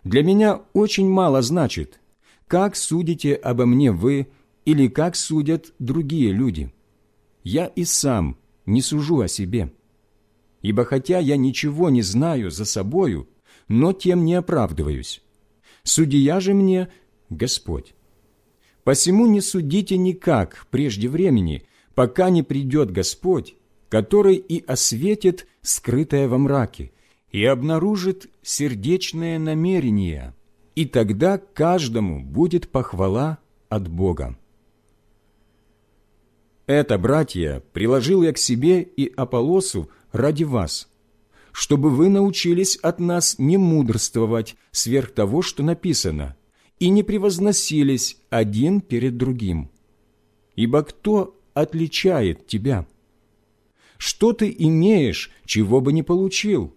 для меня очень мало значит, как судите обо мне вы или как судят другие люди. Я и сам не сужу о себе. Ибо хотя я ничего не знаю за собою, но тем не оправдываюсь. Судья же мне Господь. Посему не судите никак прежде времени, пока не придет Господь, который и осветит скрытое во мраке, и обнаружит сердечное намерение, и тогда каждому будет похвала от Бога. Это, братья, приложил я к себе и Аполосу ради вас, чтобы вы научились от нас не мудрствовать сверх того, что написано, и не превозносились один перед другим. Ибо кто отличает тебя? Что ты имеешь, чего бы не получил?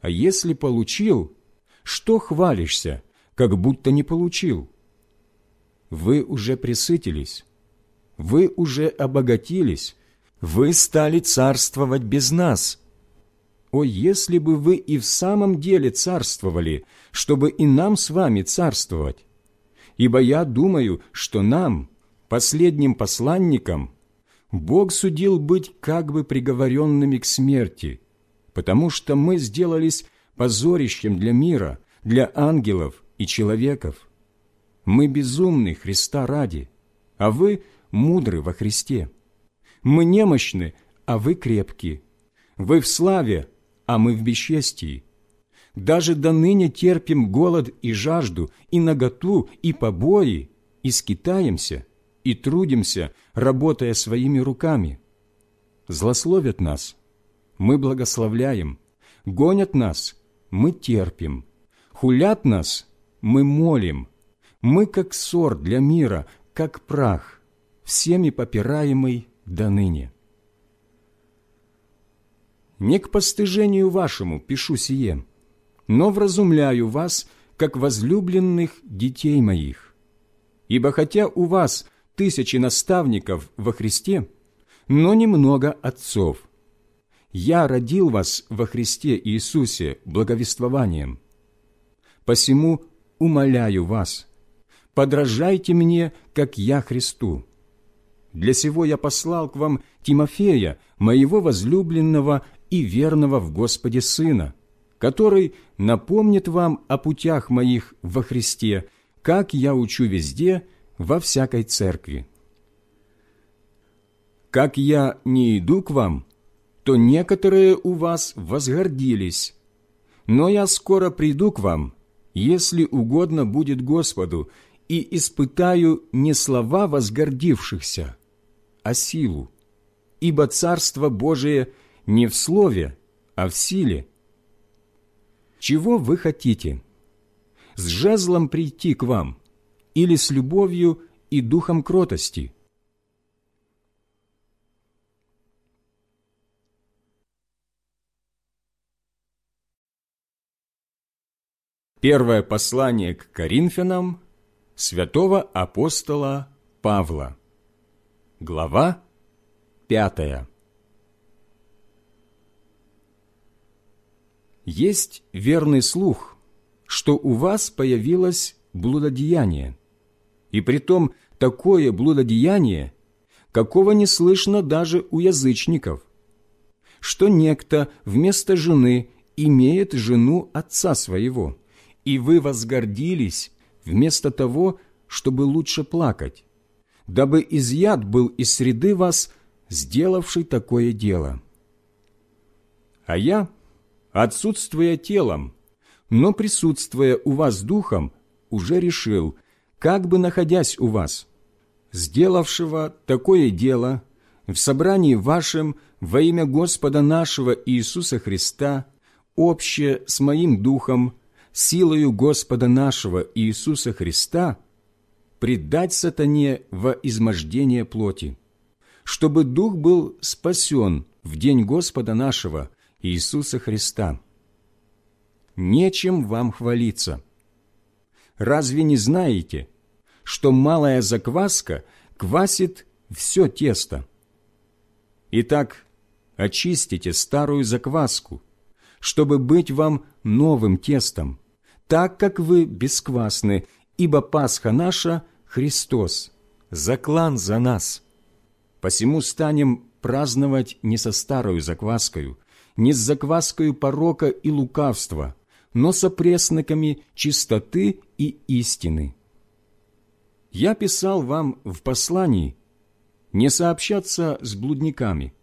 А если получил, что хвалишься, как будто не получил? Вы уже присытились, вы уже обогатились, вы стали царствовать без нас. О, если бы вы и в самом деле царствовали, чтобы и нам с вами царствовать! Ибо я думаю, что нам, последним посланникам, Бог судил быть как бы приговоренными к смерти – потому что мы сделались позорищем для мира, для ангелов и человеков. Мы безумны Христа ради, а вы мудры во Христе. Мы немощны, а вы крепки. Вы в славе, а мы в бесчестии. Даже до ныне терпим голод и жажду, и наготу, и побои, и скитаемся, и трудимся, работая своими руками. Злословят нас – мы благословляем, гонят нас, мы терпим, хулят нас, мы молим, мы как ссор для мира, как прах, всеми попираемый до ныне. Не к постыжению вашему пишу сие, но вразумляю вас, как возлюбленных детей моих. Ибо хотя у вас тысячи наставников во Христе, но немного отцов – я родил вас во Христе Иисусе благовествованием. Посему умоляю вас, подражайте мне, как я Христу. Для сего я послал к вам Тимофея, моего возлюбленного и верного в Господе Сына, который напомнит вам о путях моих во Христе, как я учу везде, во всякой церкви. Как я не иду к вам, то некоторые у вас возгордились, но я скоро приду к вам, если угодно будет Господу, и испытаю не слова возгордившихся, а силу, ибо Царство Божие не в слове, а в силе. Чего вы хотите? С жезлом прийти к вам или с любовью и духом кротости? Первое послание к Коринфянам святого апостола Павла. Глава пятая. Есть верный слух, что у вас появилось блудодеяние, и притом такое блудодеяние, какого не слышно даже у язычников, что некто вместо жены имеет жену отца своего, и вы возгордились вместо того, чтобы лучше плакать дабы изъят был из среды вас, сделавший такое дело. А я, отсутствуя телом, но присутствуя у вас духом, уже решил, как бы находясь у вас, сделавшего такое дело в собрании вашем во имя Господа нашего Иисуса Христа, общее с моим духом, силою Господа нашего Иисуса Христа – предать сатане во измождение плоти, чтобы дух был спасен в день Господа нашего Иисуса Христа. Нечем вам хвалиться. Разве не знаете, что малая закваска квасит все тесто? Итак, очистите старую закваску, чтобы быть вам новым тестом, так как вы бесквасны, ибо Пасха наша Христос, заклан за нас. Посему станем праздновать не со старою закваскою, не с закваскою порока и лукавства, но со пресноками чистоты и истины. Я писал вам в послании не сообщаться с блудниками.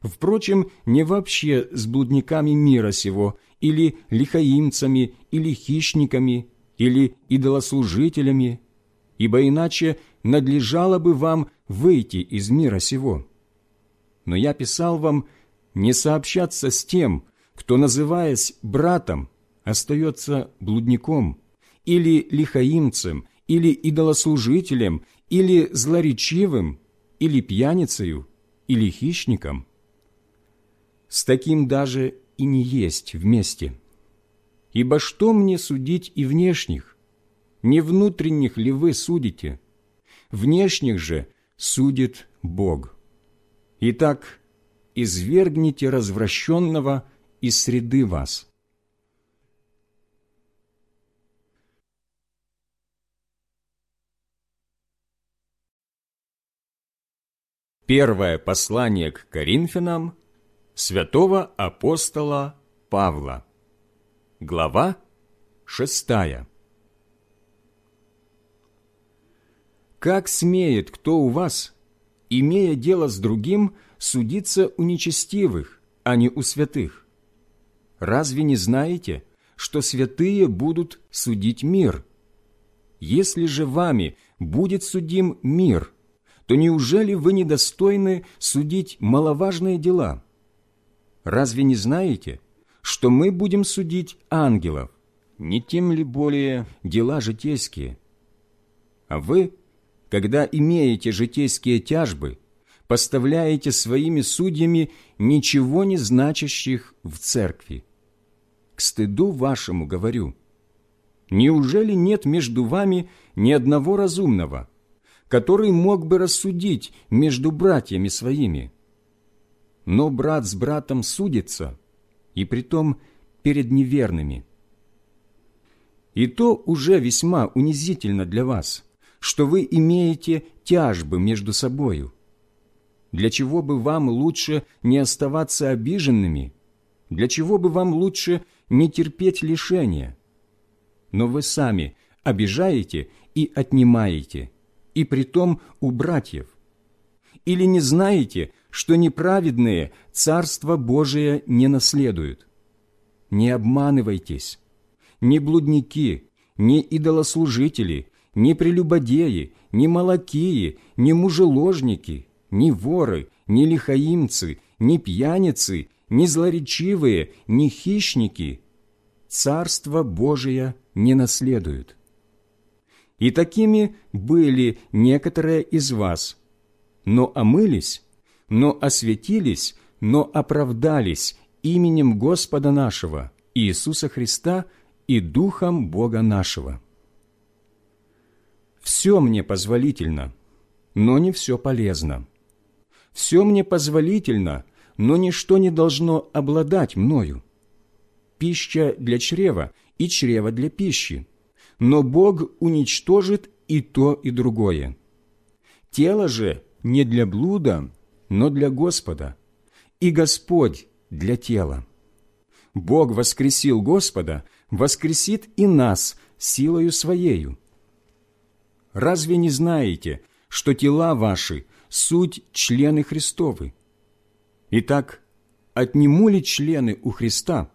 Впрочем, не вообще с блудниками мира сего, или лихаимцами, или хищниками, или идолослужителями, ибо иначе надлежало бы вам выйти из мира сего. Но я писал вам не сообщаться с тем, кто, называясь братом, остается блудником, или лихаимцем, или идолослужителем, или злоречивым, или пьяницею, или хищником. С таким даже и не есть вместе. Ибо что мне судить и внешних? не внутренних ли вы судите? Внешних же судит Бог. Итак, извергните развращенного из среды вас. Первое послание к Коринфянам святого апостола Павла. Глава шестая. Как смеет кто у вас, имея дело с другим, судиться у нечестивых, а не у святых? Разве не знаете, что святые будут судить мир? Если же вами будет судим мир, то неужели вы недостойны судить маловажные дела? Разве не знаете, что мы будем судить ангелов, не тем ли более дела житейские? А вы – когда имеете житейские тяжбы, поставляете своими судьями ничего не значащих в церкви. К стыду вашему говорю, неужели нет между вами ни одного разумного, который мог бы рассудить между братьями своими? Но брат с братом судится, и притом перед неверными. И то уже весьма унизительно для вас, что вы имеете тяжбы между собою. Для чего бы вам лучше не оставаться обиженными? Для чего бы вам лучше не терпеть лишения? Но вы сами обижаете и отнимаете, и притом у братьев. Или не знаете, что неправедные Царство Божие не наследуют? Не обманывайтесь. Ни блудники, ни идолослужители, ни прелюбодеи, ни молокии, ни мужеложники, ни воры, ни лихаимцы, ни пьяницы, ни злоречивые, ни хищники Царство Божие не наследуют. И такими были некоторые из вас, но омылись, но осветились, но оправдались именем Господа нашего, Иисуса Христа и Духом Бога нашего. Все мне позволительно, но не все полезно. Все мне позволительно, но ничто не должно обладать мною. Пища для чрева и чрева для пищи, но Бог уничтожит и то, и другое. Тело же не для блуда, но для Господа, и Господь для тела. Бог воскресил Господа, воскресит и нас силою Своею. Разве не знаете, что тела ваши – суть члены Христовы? Итак, отниму ли члены у Христа,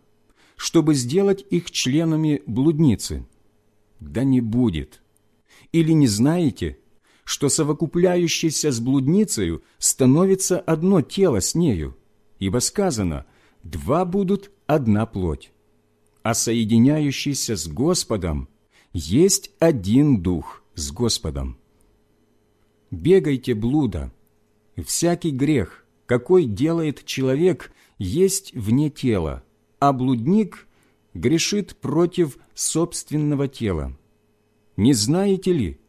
чтобы сделать их членами блудницы? Да не будет. Или не знаете, что совокупляющийся с блудницею становится одно тело с нею, ибо сказано «два будут одна плоть», а соединяющийся с Господом есть один дух с Господом. Бегайте блуда, всякий грех, какой делает человек, есть вне тела, а блудник грешит против собственного тела. Не знаете ли,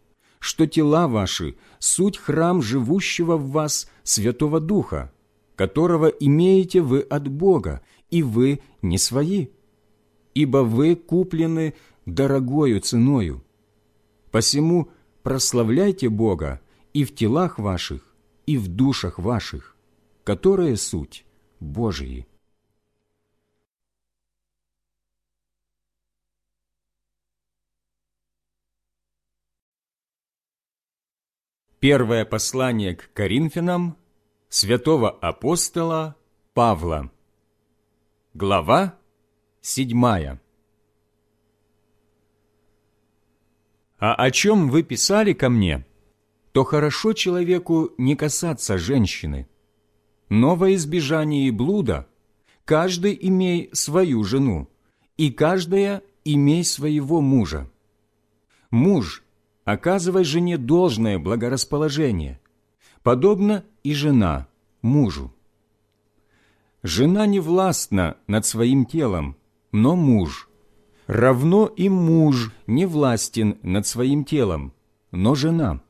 что тела ваши – суть храм живущего в вас Святого Духа, которого имеете вы от Бога, и вы не свои, ибо вы куплены дорогою ценою. Посему прославляйте Бога и в телах ваших, и в душах ваших, которые суть Божии. Первое послание к Коринфянам святого апостола Павла. Глава седьмая. «А о чем вы писали ко мне, то хорошо человеку не касаться женщины. Но во избежание блуда каждый имей свою жену, и каждая имей своего мужа. Муж – оказывай жене должное благорасположение, подобно и жена мужу. Жена не властна над своим телом, но муж. Равно и муж не властен над своим телом, но жена.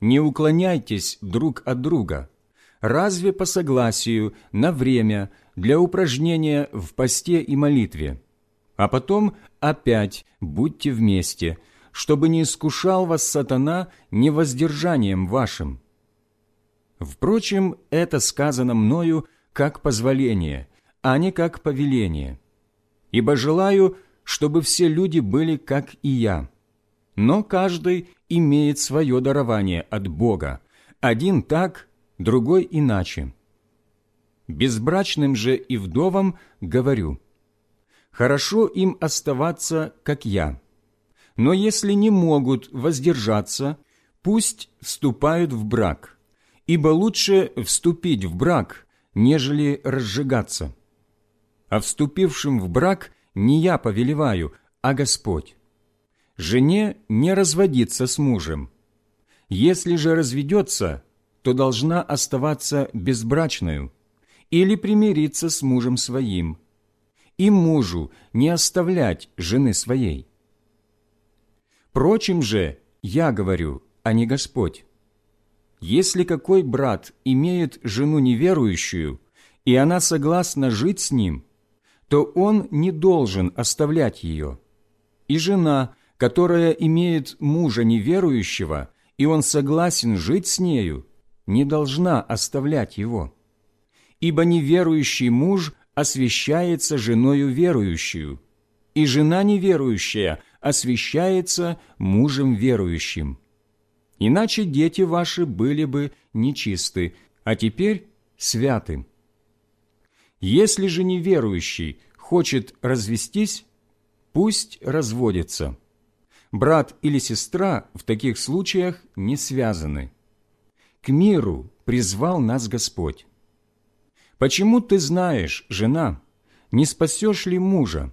Не уклоняйтесь друг от друга, разве по согласию на время для упражнения в посте и молитве, а потом опять будьте вместе – чтобы не искушал вас сатана невоздержанием вашим. Впрочем, это сказано мною как позволение, а не как повеление. Ибо желаю, чтобы все люди были как и я. Но каждый имеет свое дарование от Бога, один так, другой иначе. Безбрачным же и вдовам говорю, хорошо им оставаться, как я, но если не могут воздержаться, пусть вступают в брак, ибо лучше вступить в брак, нежели разжигаться. А вступившим в брак не я повелеваю, а Господь. Жене не разводиться с мужем. Если же разведется, то должна оставаться безбрачною или примириться с мужем своим, и мужу не оставлять жены своей. Прочим же я говорю, а не Господь. Если какой брат имеет жену неверующую, и она согласна жить с ним, то он не должен оставлять ее. И жена, которая имеет мужа неверующего, и он согласен жить с нею, не должна оставлять его. Ибо неверующий муж освящается женою верующую, и жена неверующая освящается мужем верующим. Иначе дети ваши были бы нечисты, а теперь святы. Если же неверующий хочет развестись, пусть разводится. Брат или сестра в таких случаях не связаны. К миру призвал нас Господь. Почему ты знаешь, жена, не спасешь ли мужа?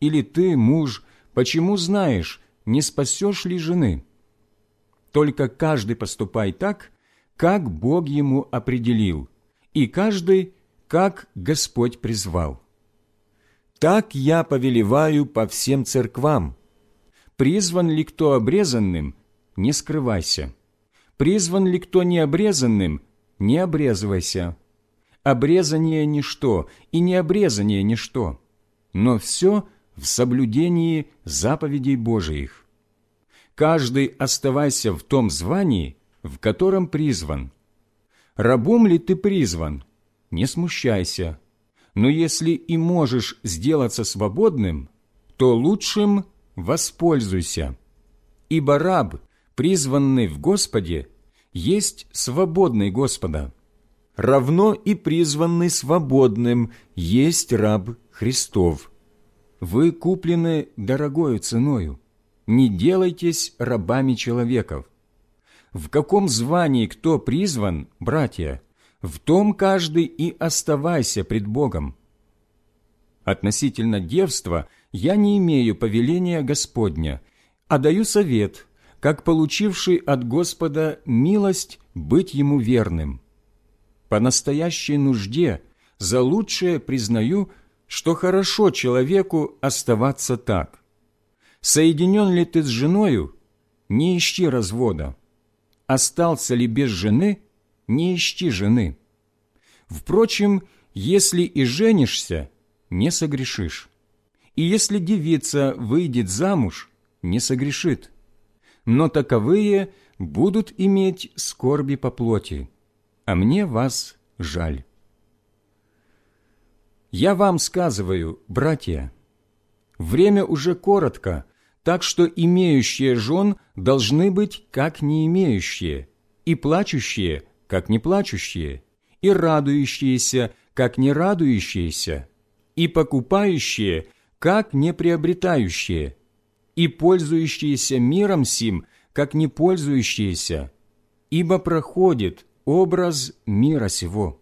Или ты, муж, почему знаешь, не спасешь ли жены? Только каждый поступай так, как Бог ему определил, и каждый, как Господь призвал. Так я повелеваю по всем церквам. Призван ли кто обрезанным, не скрывайся. Призван ли кто необрезанным, не обрезывайся обрезание – ничто, и необрезание – ничто, но все в соблюдении заповедей Божиих. Каждый оставайся в том звании, в котором призван. Рабом ли ты призван? Не смущайся. Но если и можешь сделаться свободным, то лучшим воспользуйся. Ибо раб, призванный в Господе, есть свободный Господа равно и призванный свободным есть раб Христов. Вы куплены дорогою ценою. Не делайтесь рабами человеков. В каком звании кто призван, братья, в том каждый и оставайся пред Богом. Относительно девства я не имею повеления Господня, а даю совет, как получивший от Господа милость быть ему верным по настоящей нужде за лучшее признаю, что хорошо человеку оставаться так. Соединен ли ты с женою, не ищи развода. Остался ли без жены, не ищи жены. Впрочем, если и женишься, не согрешишь. И если девица выйдет замуж, не согрешит. Но таковые будут иметь скорби по плоти а мне вас жаль. Я вам сказываю, братья, время уже коротко, так что имеющие жен должны быть как не имеющие, и плачущие, как не плачущие, и радующиеся, как не радующиеся, и покупающие, как не приобретающие, и пользующиеся миром сим, как не пользующиеся, ибо проходит образ мира сего.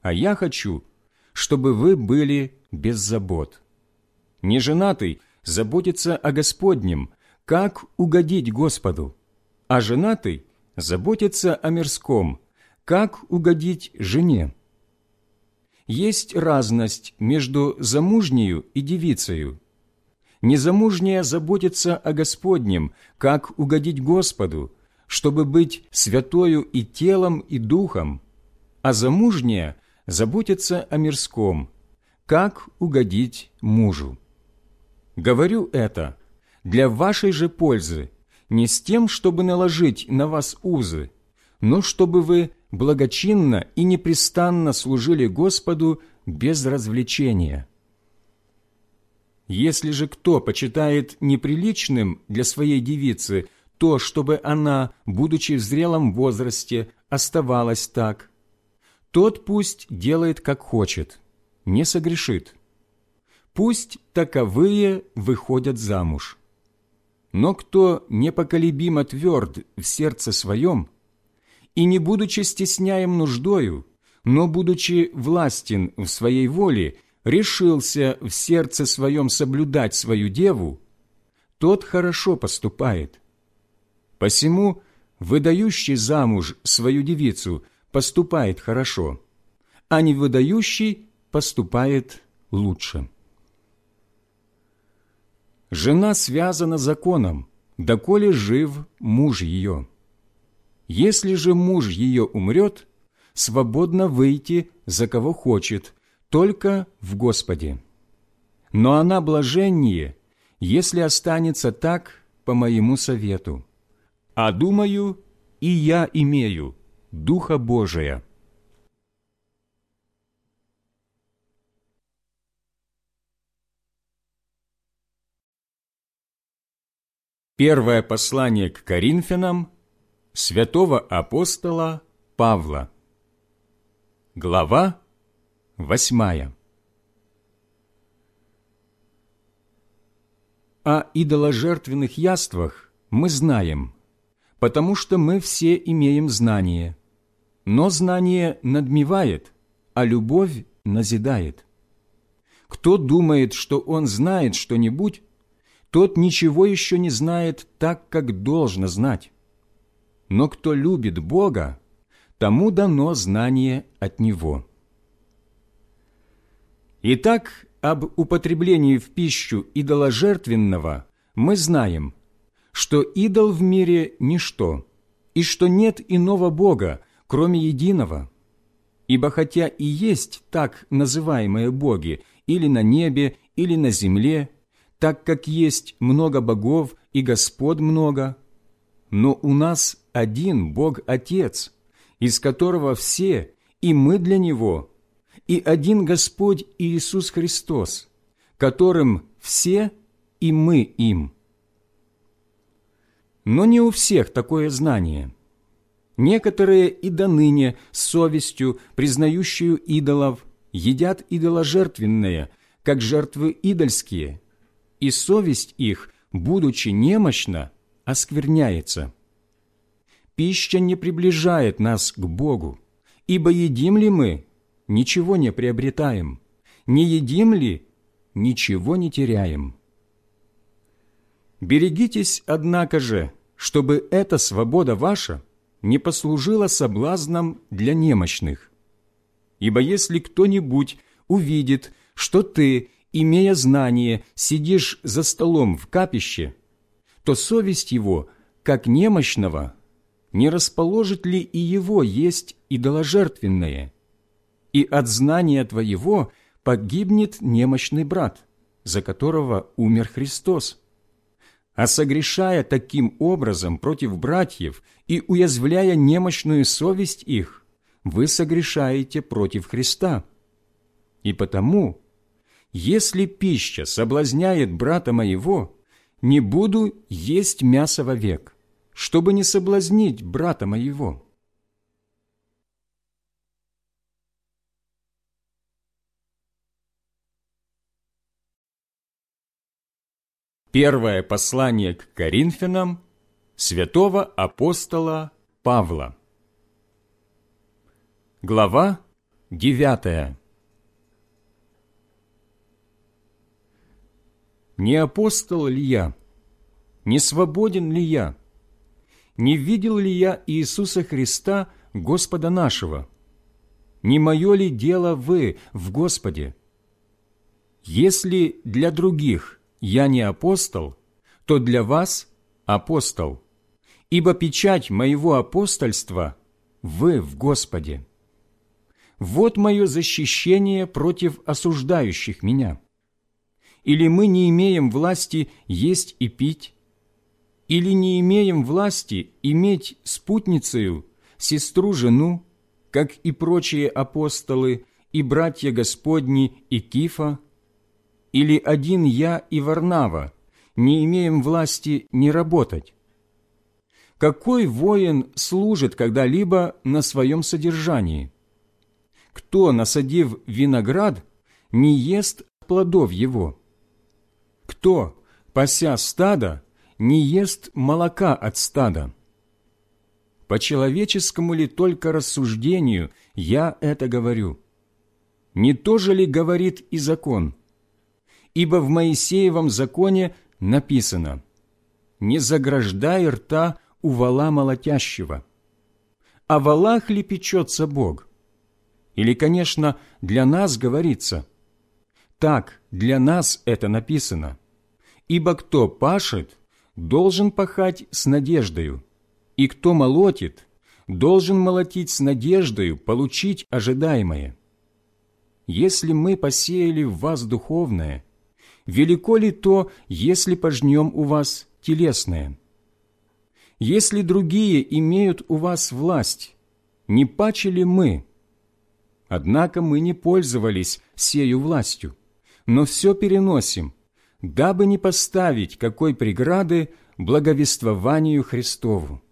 А я хочу, чтобы вы были без забот. Неженатый заботится о Господнем, как угодить Господу, а женатый заботится о мирском, как угодить жене. Есть разность между замужнею и девицею. Незамужняя заботится о Господнем, как угодить Господу, чтобы быть святою и телом, и духом, а замужняя заботится о мирском, как угодить мужу. Говорю это для вашей же пользы, не с тем, чтобы наложить на вас узы, но чтобы вы благочинно и непрестанно служили Господу без развлечения. Если же кто почитает неприличным для своей девицы – то, чтобы она, будучи в зрелом возрасте, оставалась так. Тот пусть делает, как хочет, не согрешит. Пусть таковые выходят замуж. Но кто непоколебимо тверд в сердце своем, и не будучи стесняем нуждою, но, будучи властен в своей воле, решился в сердце своем соблюдать свою деву, тот хорошо поступает, Посему выдающий замуж свою девицу поступает хорошо, а не выдающий поступает лучше. Жена связана законом, доколе жив муж ее. Если же муж ее умрет, свободно выйти за кого хочет, только в Господе. Но она блаженнее, если останется так по моему совету. А думаю, и я имею Духа Божия». Первое послание к Коринфянам святого апостола Павла. Глава восьмая. О идоложертвенных яствах мы знаем, потому что мы все имеем знание. Но знание надмевает, а любовь назидает. Кто думает, что он знает что-нибудь, тот ничего еще не знает так, как должно знать. Но кто любит Бога, тому дано знание от Него. Итак, об употреблении в пищу идоложертвенного мы знаем, что идол в мире – ничто, и что нет иного Бога, кроме единого. Ибо хотя и есть так называемые боги или на небе, или на земле – так как есть много богов и Господ много, но у нас один Бог-Отец, из которого все, и мы для Него, и один Господь Иисус Христос, которым все, и мы им. Но не у всех такое знание. Некоторые и до ныне с совестью, признающую идолов, едят идоложертвенное, как жертвы идольские, и совесть их, будучи немощна, оскверняется. Пища не приближает нас к Богу, ибо едим ли мы, ничего не приобретаем, не едим ли, ничего не теряем. Берегитесь, однако же, чтобы эта свобода ваша не послужила соблазном для немощных. Ибо если кто-нибудь увидит, что ты имея знание, сидишь за столом в капище, то совесть его, как немощного, не расположит ли и его есть идоложертвенное? И от знания твоего погибнет немощный брат, за которого умер Христос. А согрешая таким образом против братьев и уязвляя немощную совесть их, вы согрешаете против Христа. И потому если пища соблазняет брата моего, не буду есть мясо вовек, чтобы не соблазнить брата моего». Первое послание к Коринфянам святого апостола Павла. Глава девятая. Не апостол ли я? Не свободен ли я? Не видел ли я Иисуса Христа, Господа нашего? Не мое ли дело вы в Господе? Если для других я не апостол, то для вас апостол, ибо печать моего апостольства вы в Господе. Вот мое защищение против осуждающих меня. Или мы не имеем власти есть и пить? Или не имеем власти иметь спутницею, сестру-жену, как и прочие апостолы, и братья Господни, и Кифа? Или один я и Варнава не имеем власти не работать? Какой воин служит когда-либо на своем содержании? Кто, насадив виноград, не ест плодов его? Кто, пася стада, не ест молока от стада? По человеческому ли только рассуждению я это говорю? Не то же ли говорит и закон? Ибо в Моисеевом законе написано «Не заграждай рта у вала молотящего». О валах ли печется Бог? Или, конечно, для нас говорится – так для нас это написано. Ибо кто пашет, должен пахать с надеждою, и кто молотит, должен молотить с надеждою получить ожидаемое. Если мы посеяли в вас духовное, велико ли то, если пожнем у вас телесное? Если другие имеют у вас власть, не паче ли мы? Однако мы не пользовались сею властью, но все переносим, дабы не поставить какой преграды благовествованию Христову.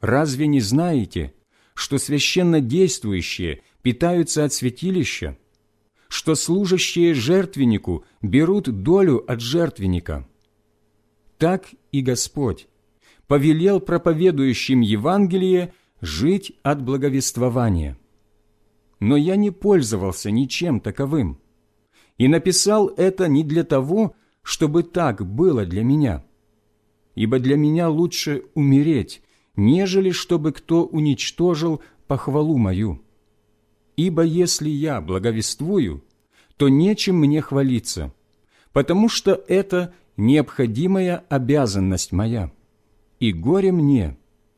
Разве не знаете, что священно действующие питаются от святилища, что служащие жертвеннику берут долю от жертвенника? Так и Господь повелел проповедующим Евангелие жить от благовествования. Но я не пользовался ничем таковым, и написал это не для того, чтобы так было для меня, ибо для меня лучше умереть, нежели чтобы кто уничтожил похвалу мою. Ибо если я благовествую, то нечем мне хвалиться, потому что это необходимая обязанность моя, и горе мне,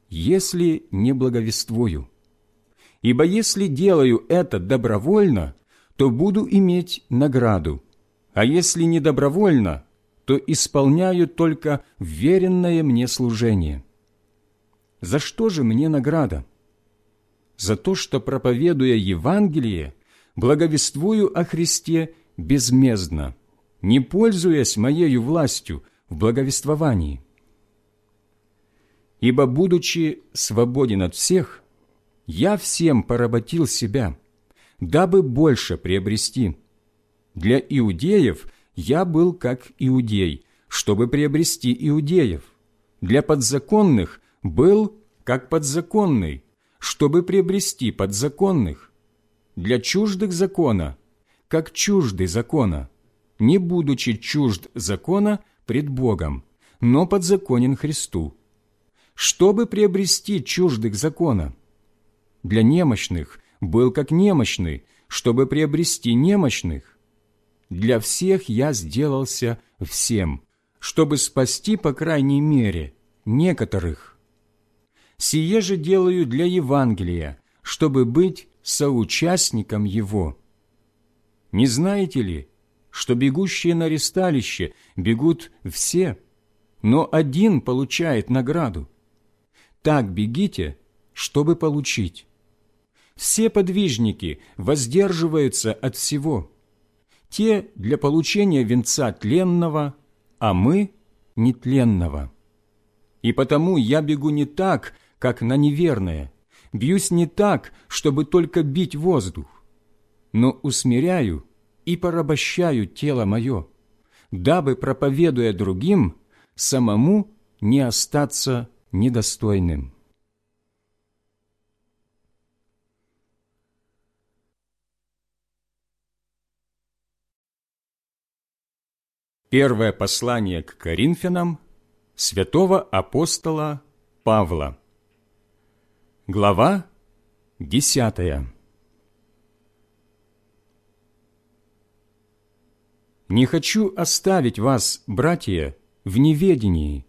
если не благовествую. Ибо если делаю это добровольно, то буду иметь награду, а если не добровольно, то исполняю только веренное мне служение. За что же мне награда? За то, что, проповедуя Евангелие, благовествую о Христе безмездно, не пользуясь моею властью в благовествовании. Ибо, будучи свободен от всех, я всем поработил себя, дабы больше приобрести. Для иудеев я был как иудей, чтобы приобрести иудеев. Для подзаконных был как подзаконный, чтобы приобрести подзаконных. Для чуждых закона, как чуждый закона, не будучи чужд закона пред Богом, но подзаконен Христу. Чтобы приобрести чуждых закона, для немощных был как немощный, чтобы приобрести немощных. Для всех я сделался всем, чтобы спасти, по крайней мере, некоторых. Сие же делаю для Евангелия, чтобы быть соучастником его. Не знаете ли, что бегущие на ресталище бегут все, но один получает награду? Так бегите, чтобы получить. Все подвижники воздерживаются от всего. Те для получения венца тленного, а мы – нетленного. И потому я бегу не так, как на неверное, бьюсь не так, чтобы только бить воздух, но усмиряю и порабощаю тело мое, дабы, проповедуя другим, самому не остаться недостойным. Первое послание к Коринфянам святого апостола Павла. Глава десятая. «Не хочу оставить вас, братья, в неведении,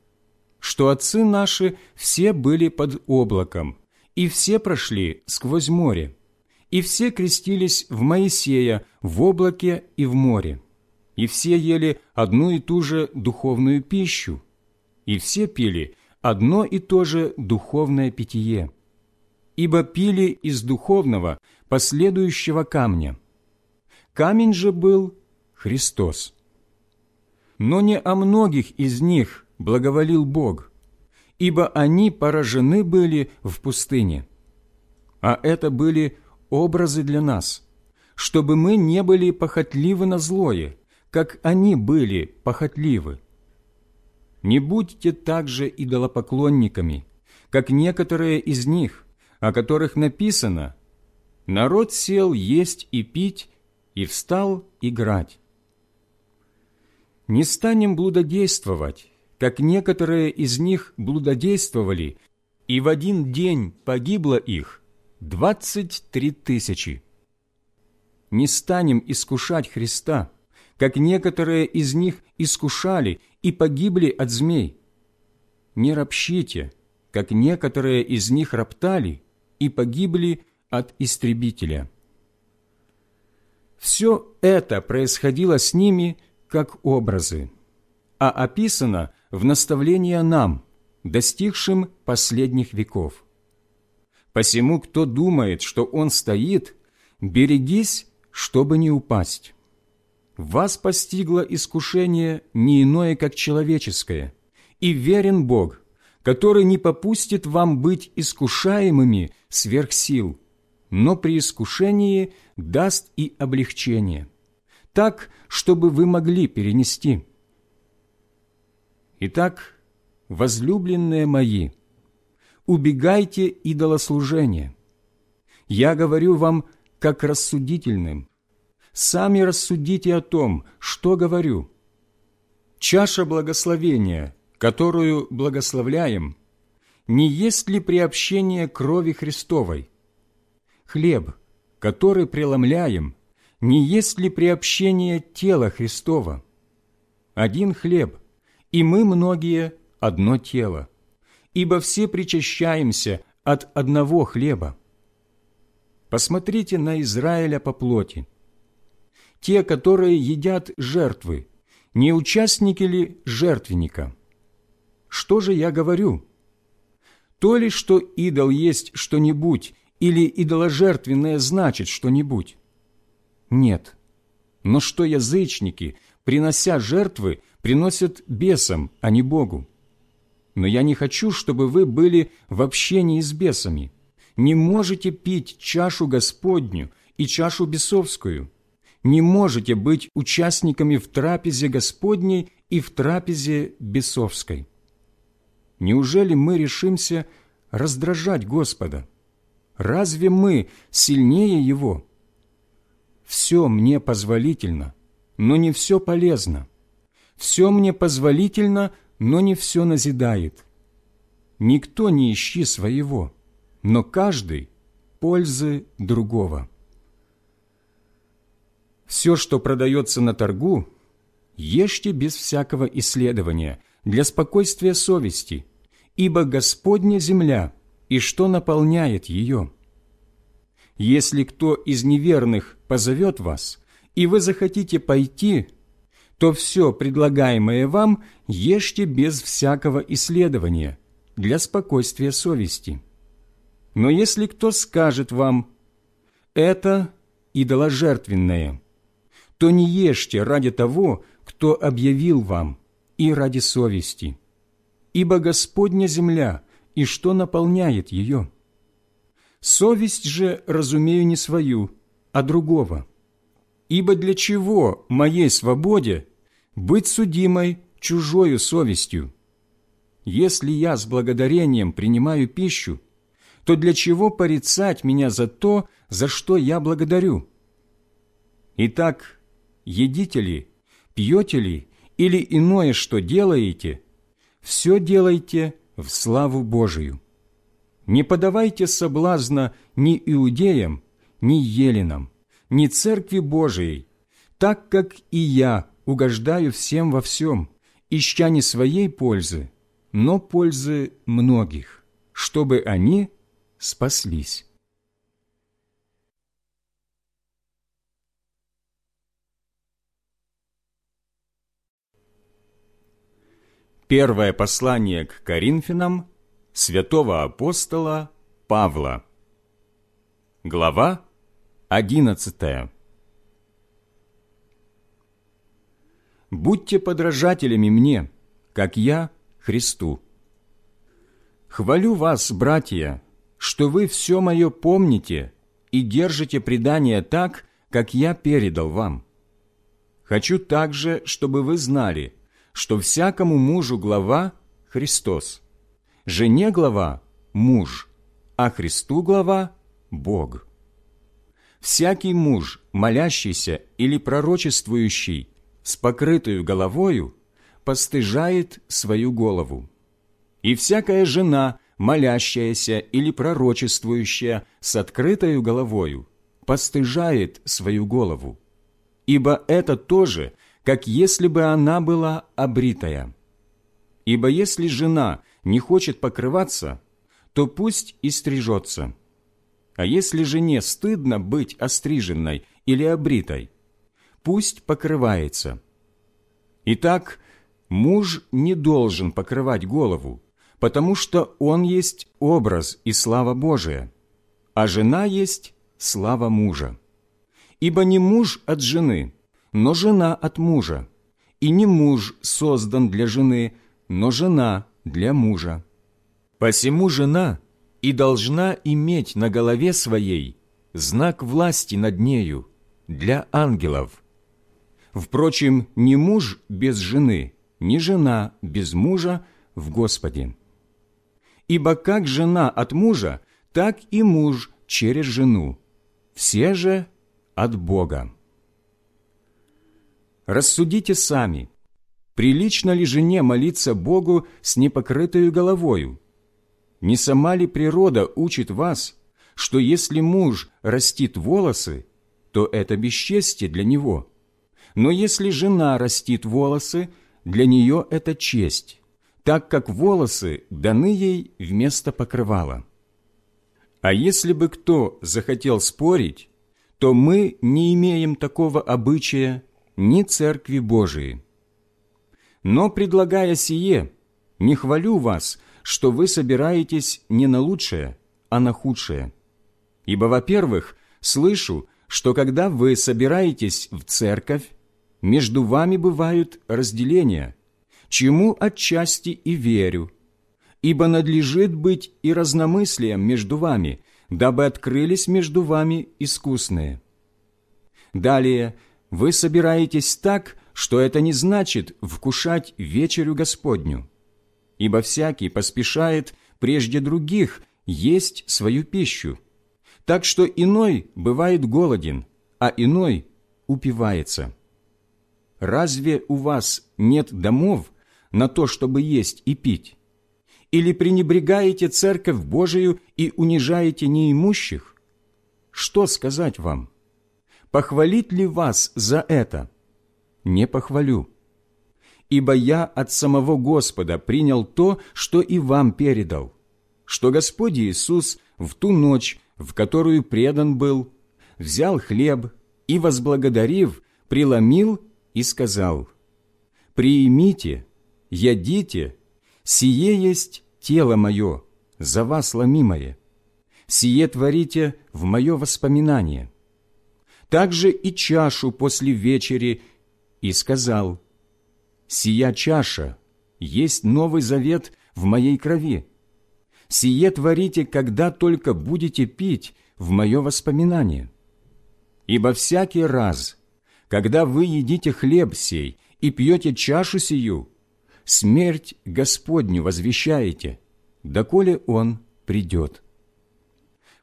что отцы наши все были под облаком, и все прошли сквозь море, и все крестились в Моисея в облаке и в море, и все ели одну и ту же духовную пищу, и все пили одно и то же духовное питье» ибо пили из духовного, последующего камня. Камень же был Христос. Но не о многих из них благоволил Бог, ибо они поражены были в пустыне. А это были образы для нас, чтобы мы не были похотливы на злое, как они были похотливы. Не будьте также идолопоклонниками, как некоторые из них – о которых написано «Народ сел есть и пить, и встал играть». Не станем блудодействовать, как некоторые из них блудодействовали, и в один день погибло их двадцать три тысячи. Не станем искушать Христа, как некоторые из них искушали и погибли от змей. Не ропщите – как некоторые из них роптали и погибли от истребителя. Все это происходило с ними как образы, а описано в наставление нам, достигшим последних веков. Посему, кто думает, что он стоит, берегись, чтобы не упасть. Вас постигло искушение не иное, как человеческое, и верен Бог, который не попустит вам быть искушаемыми сверх сил, но при искушении даст и облегчение, так, чтобы вы могли перенести. Итак, возлюбленные мои, убегайте идолослужения. Я говорю вам, как рассудительным. Сами рассудите о том, что говорю. Чаша благословения, которую благословляем, не есть ли приобщение крови Христовой? Хлеб, который преломляем, не есть ли приобщение тела Христова? Один хлеб, и мы многие одно тело, ибо все причащаемся от одного хлеба. Посмотрите на Израиля по плоти. Те, которые едят жертвы, не участники ли жертвенника? Что же я говорю? То ли, что идол есть что-нибудь, или идоложертвенное значит что-нибудь? Нет. Но что язычники, принося жертвы, приносят бесам, а не Богу? Но я не хочу, чтобы вы были в общении с бесами. Не можете пить чашу Господню и чашу бесовскую. Не можете быть участниками в трапезе Господней и в трапезе бесовской. Неужели мы решимся раздражать Господа? Разве мы сильнее Его? Все мне позволительно, но не все полезно. Все мне позволительно, но не все назидает. Никто не ищи своего, но каждый пользы другого. Все, что продается на торгу, ешьте без всякого исследования, для спокойствия совести, ибо Господня земля, и что наполняет ее. Если кто из неверных позовет вас, и вы захотите пойти, то все предлагаемое вам ешьте без всякого исследования, для спокойствия совести. Но если кто скажет вам «это идоложертвенное», то не ешьте ради того, кто объявил вам, и ради совести. Ибо Господня земля, и что наполняет ее? Совесть же, разумею, не свою, а другого. Ибо для чего моей свободе быть судимой чужою совестью? Если я с благодарением принимаю пищу, то для чего порицать меня за то, за что я благодарю? Итак, едите ли, пьете ли или иное, что делаете, все делайте в славу Божию. Не подавайте соблазна ни иудеям, ни еленам, ни церкви Божией, так как и я угождаю всем во всем, ища не своей пользы, но пользы многих, чтобы они спаслись. Первое послание к Коринфянам святого апостола Павла. Глава одиннадцатая. Будьте подражателями мне, как я Христу. Хвалю вас, братья, что вы все мое помните и держите предание так, как я передал вам. Хочу также, чтобы вы знали, что всякому мужу глава – Христос, жене глава – муж, а Христу глава – Бог. Всякий муж, молящийся или пророчествующий с покрытую головою, постыжает свою голову. И всякая жена, молящаяся или пророчествующая с открытою головою, постыжает свою голову. Ибо это тоже, как если бы она была обритая. Ибо если жена не хочет покрываться, то пусть и стрижется. А если жене стыдно быть остриженной или обритой, пусть покрывается. Итак, муж не должен покрывать голову, потому что он есть образ и слава Божия, а жена есть слава мужа. Ибо не муж от жены, но жена от мужа, и не муж создан для жены, но жена для мужа. Посему жена и должна иметь на голове своей знак власти над нею для ангелов. Впрочем, ни муж без жены, ни жена без мужа в Господе. Ибо как жена от мужа, так и муж через жену. Все же от Бога. Рассудите сами, прилично ли жене молиться Богу с непокрытою головою? Не сама ли природа учит вас, что если муж растит волосы, то это бесчестие для него, но если жена растит волосы, для нее это честь, так как волосы даны ей вместо покрывала. А если бы кто захотел спорить, то мы не имеем такого обычая ни Церкви Божией. Но, предлагая сие, не хвалю вас, что вы собираетесь не на лучшее, а на худшее. Ибо, во-первых, слышу, что когда вы собираетесь в церковь, между вами бывают разделения, чему отчасти и верю, ибо надлежит быть и разномыслием между вами, дабы открылись между вами искусные. Далее – вы собираетесь так, что это не значит вкушать вечерю Господню. Ибо всякий поспешает прежде других есть свою пищу. Так что иной бывает голоден, а иной упивается. Разве у вас нет домов на то, чтобы есть и пить? Или пренебрегаете Церковь Божию и унижаете неимущих? Что сказать вам? Похвалить ли вас за это? Не похвалю. Ибо я от самого Господа принял то, что и вам передал, что Господь Иисус в ту ночь, в которую предан был, взял хлеб и, возблагодарив, преломил и сказал, «Приимите, ядите, сие есть тело мое, за вас ломимое, сие творите в мое воспоминание» также и чашу после вечери, и сказал, «Сия чаша есть новый завет в моей крови. Сие творите, когда только будете пить в мое воспоминание. Ибо всякий раз, когда вы едите хлеб сей и пьете чашу сию, смерть Господню возвещаете, доколе Он придет.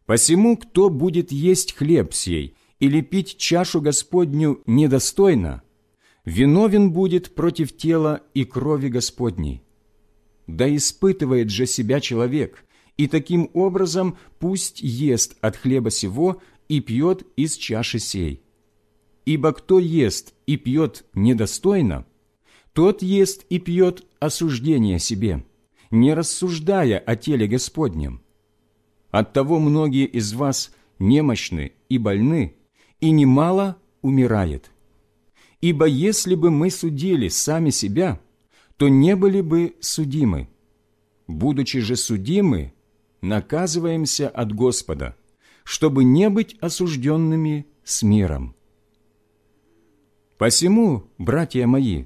Посему, кто будет есть хлеб сей или пить чашу Господню недостойно, виновен будет против тела и крови Господней. Да испытывает же себя человек, и таким образом пусть ест от хлеба сего и пьет из чаши сей. Ибо кто ест и пьет недостойно, тот ест и пьет осуждение себе, не рассуждая о теле Господнем. Оттого многие из вас немощны и больны, и немало умирает. Ибо если бы мы судили сами себя, то не были бы судимы. Будучи же судимы, наказываемся от Господа, чтобы не быть осужденными с миром. Посему, братья мои,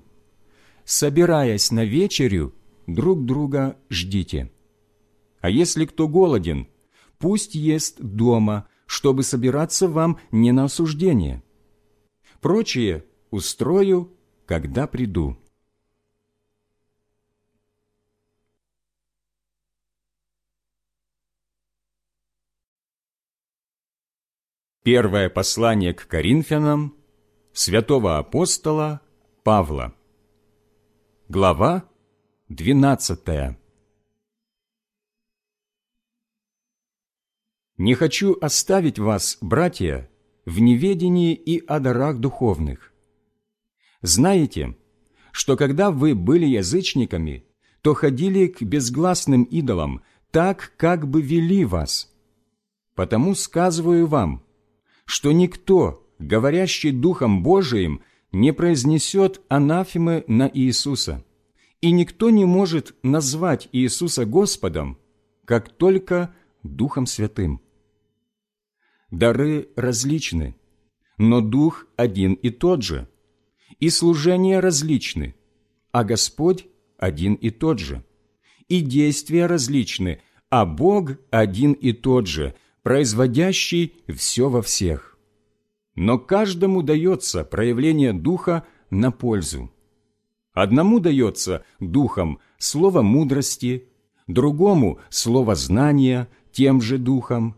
собираясь на вечерю, друг друга ждите. А если кто голоден, пусть ест дома, чтобы собираться вам не на осуждение. Прочее устрою, когда приду». Первое послание к Коринфянам святого апостола Павла. Глава двенадцатая. Не хочу оставить вас, братья, в неведении и о дарах духовных. Знаете, что когда вы были язычниками, то ходили к безгласным идолам, так, как бы вели вас. Потому сказываю вам, что никто, говорящий Духом Божиим, не произнесет анафемы на Иисуса, и никто не может назвать Иисуса Господом, как только Духом Святым. Дары различны, но Дух один и тот же, и служения различны, а Господь один и тот же, и действия различны, а Бог один и тот же, производящий все во всех. Но каждому дается проявление Духа на пользу. Одному дается Духом слово мудрости, другому – слово знания тем же Духом,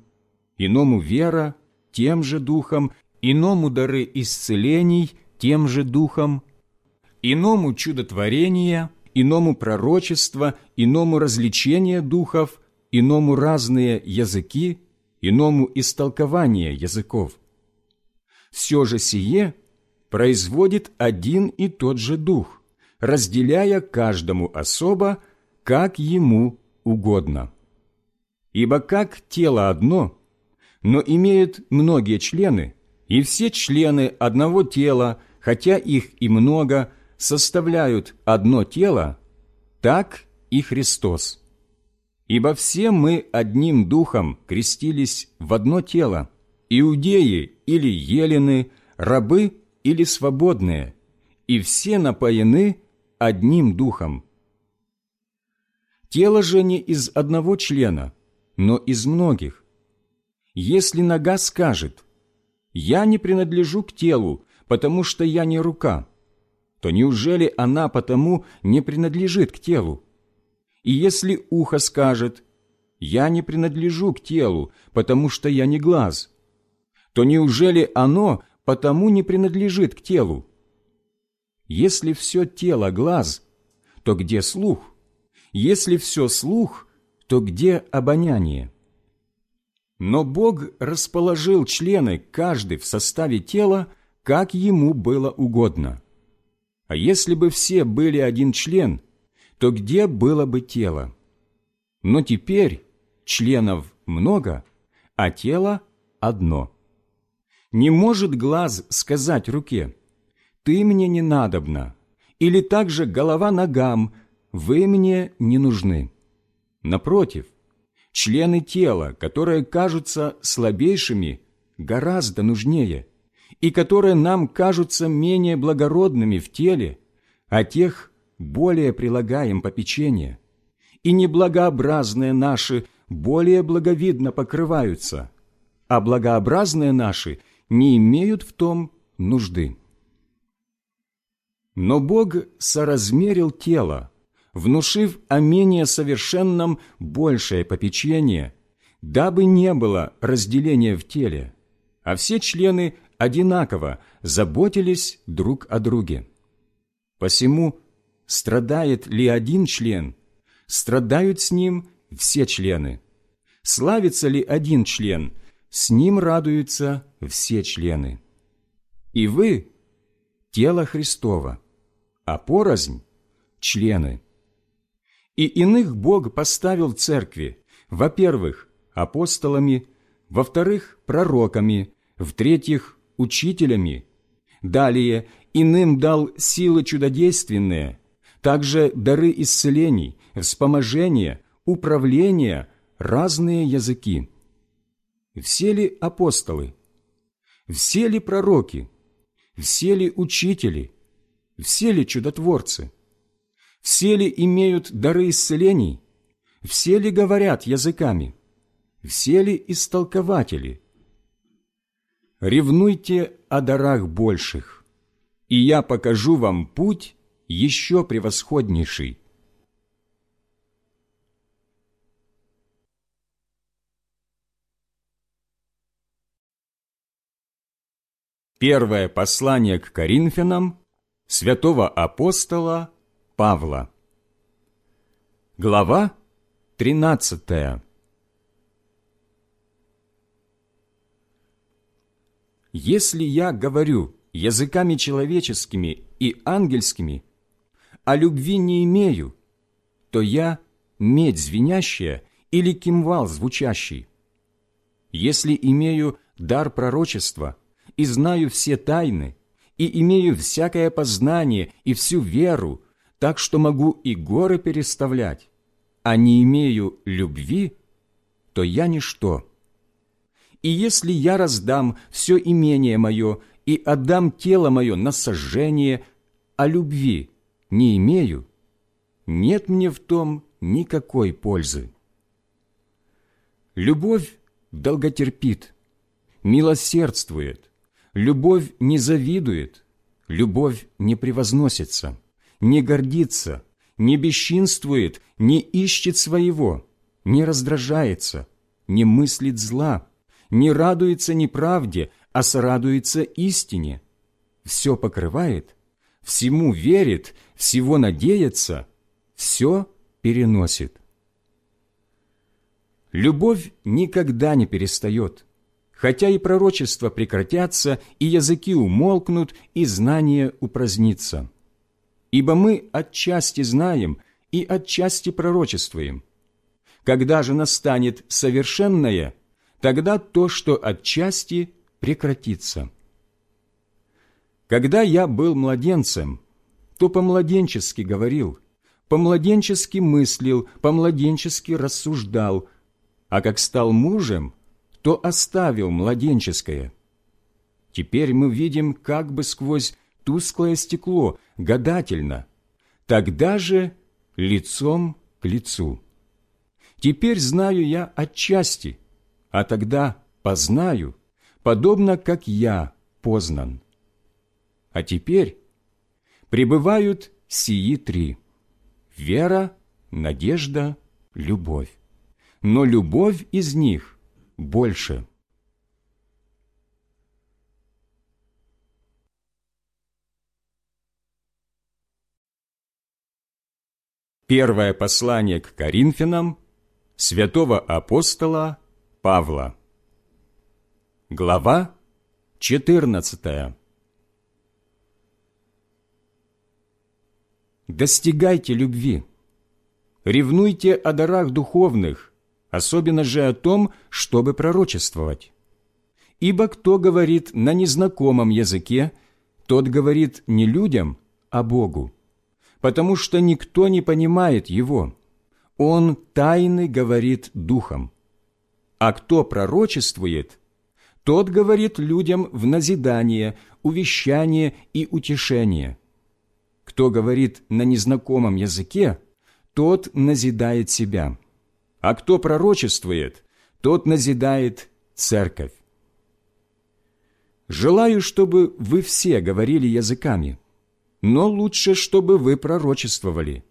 иному – вера тем же Духом, иному – дары исцелений тем же Духом, иному – чудотворение, иному – пророчество, иному – развлечение духов, иному – разные языки, иному – истолкование языков. Все же сие производит один и тот же Дух, разделяя каждому особо, как ему угодно. Ибо как тело одно, но имеет многие члены, и все члены одного тела, хотя их и много, составляют одно тело, так и Христос. Ибо все мы одним духом крестились в одно тело, иудеи или елены, рабы или свободные, и все напоены одним духом. Тело же не из одного члена, но из многих. Если нога скажет «Я не принадлежу к телу, потому что я не рука», то неужели она потому не принадлежит к телу? И если ухо скажет «Я не принадлежу к телу, потому что я не глаз», то неужели оно потому не принадлежит к телу? Если все тело глаз, то где слух? Если все слух, то где обоняние? Но Бог расположил члены, каждый в составе тела, как ему было угодно. А если бы все были один член, то где было бы тело? Но теперь членов много, а тело одно. Не может глаз сказать руке, «Ты мне не надобна», или также голова ногам, «Вы мне не нужны». Напротив, члены тела, которые кажутся слабейшими, гораздо нужнее, и которые нам кажутся менее благородными в теле, а тех более прилагаем попечение, и неблагообразные наши более благовидно покрываются, а благообразные наши – не имеют в том нужды. Но Бог соразмерил тело, внушив о менее совершенном большее попечение, дабы не было разделения в теле, а все члены одинаково заботились друг о друге. Посему страдает ли один член, страдают с ним все члены. Славится ли один член, с ним радуются все члены. И вы – тело Христова, а порознь – члены. И иных Бог поставил церкви, во-первых, апостолами, во-вторых, пророками, в-третьих, учителями, далее иным дал силы чудодейственные, также дары исцелений, вспоможения, управления, разные языки – все ли апостолы? Все ли пророки? Все ли учители? Все ли чудотворцы? Все ли имеют дары исцелений? Все ли говорят языками? Все ли истолкователи? Ревнуйте о дарах больших, и я покажу вам путь еще превосходнейший. Первое послание к Коринфянам святого апостола Павла. Глава 13. Если я говорю языками человеческими и ангельскими, а любви не имею, то я – медь звенящая или кимвал звучащий. Если имею дар пророчества и знаю все тайны, и имею всякое познание и всю веру, так что могу и горы переставлять, а не имею любви, то я ничто. И если я раздам все имение мое и отдам тело мое на сожжение, а любви не имею, нет мне в том никакой пользы. Любовь долготерпит, милосердствует, любовь не завидует, любовь не превозносится, не гордится, не бесчинствует, не ищет своего, не раздражается, не мыслит зла, не радуется неправде, а сорадуется истине, все покрывает, всему верит, всего надеется, все переносит. Любовь никогда не перестает, хотя и пророчества прекратятся, и языки умолкнут, и знание упразднится. Ибо мы отчасти знаем и отчасти пророчествуем. Когда же настанет совершенное, тогда то, что отчасти, прекратится. Когда я был младенцем, то по-младенчески говорил, по-младенчески мыслил, по-младенчески рассуждал, а как стал мужем, то оставил младенческое. Теперь мы видим как бы сквозь тусклое стекло, гадательно, тогда же лицом к лицу. Теперь знаю я отчасти, а тогда познаю, подобно как я познан. А теперь пребывают сии три – вера, надежда, любовь но любовь из них больше. Первое послание к Коринфянам святого апостола Павла. Глава 14. Достигайте любви, ревнуйте о дарах духовных, особенно же о том, чтобы пророчествовать. Ибо кто говорит на незнакомом языке, тот говорит не людям, а Богу, потому что никто не понимает его. Он тайны говорит духом. А кто пророчествует, тот говорит людям в назидание, увещание и утешение. Кто говорит на незнакомом языке, тот назидает себя а кто пророчествует, тот назидает церковь. Желаю, чтобы вы все говорили языками, но лучше, чтобы вы пророчествовали,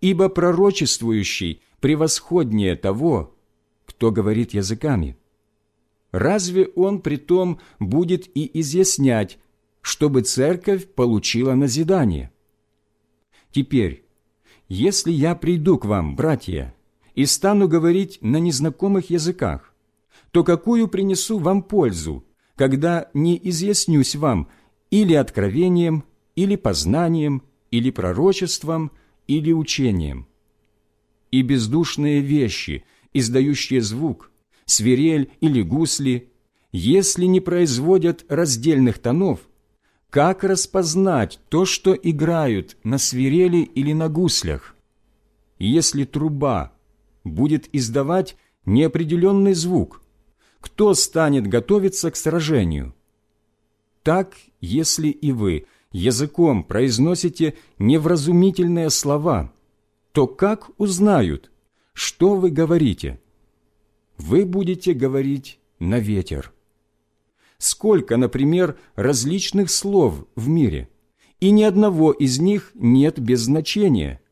ибо пророчествующий превосходнее того, кто говорит языками. Разве он при том будет и изъяснять, чтобы церковь получила назидание? Теперь, если я приду к вам, братья, и стану говорить на незнакомых языках, то какую принесу вам пользу, когда не изъяснюсь вам или откровением, или познанием, или пророчеством, или учением? И бездушные вещи, издающие звук, свирель или гусли, если не производят раздельных тонов, как распознать то, что играют на свирели или на гуслях? Если труба будет издавать неопределенный звук, кто станет готовиться к сражению? Так, если и вы языком произносите невразумительные слова, то как узнают, что вы говорите? Вы будете говорить на ветер. Сколько, например, различных слов в мире, и ни одного из них нет без значения –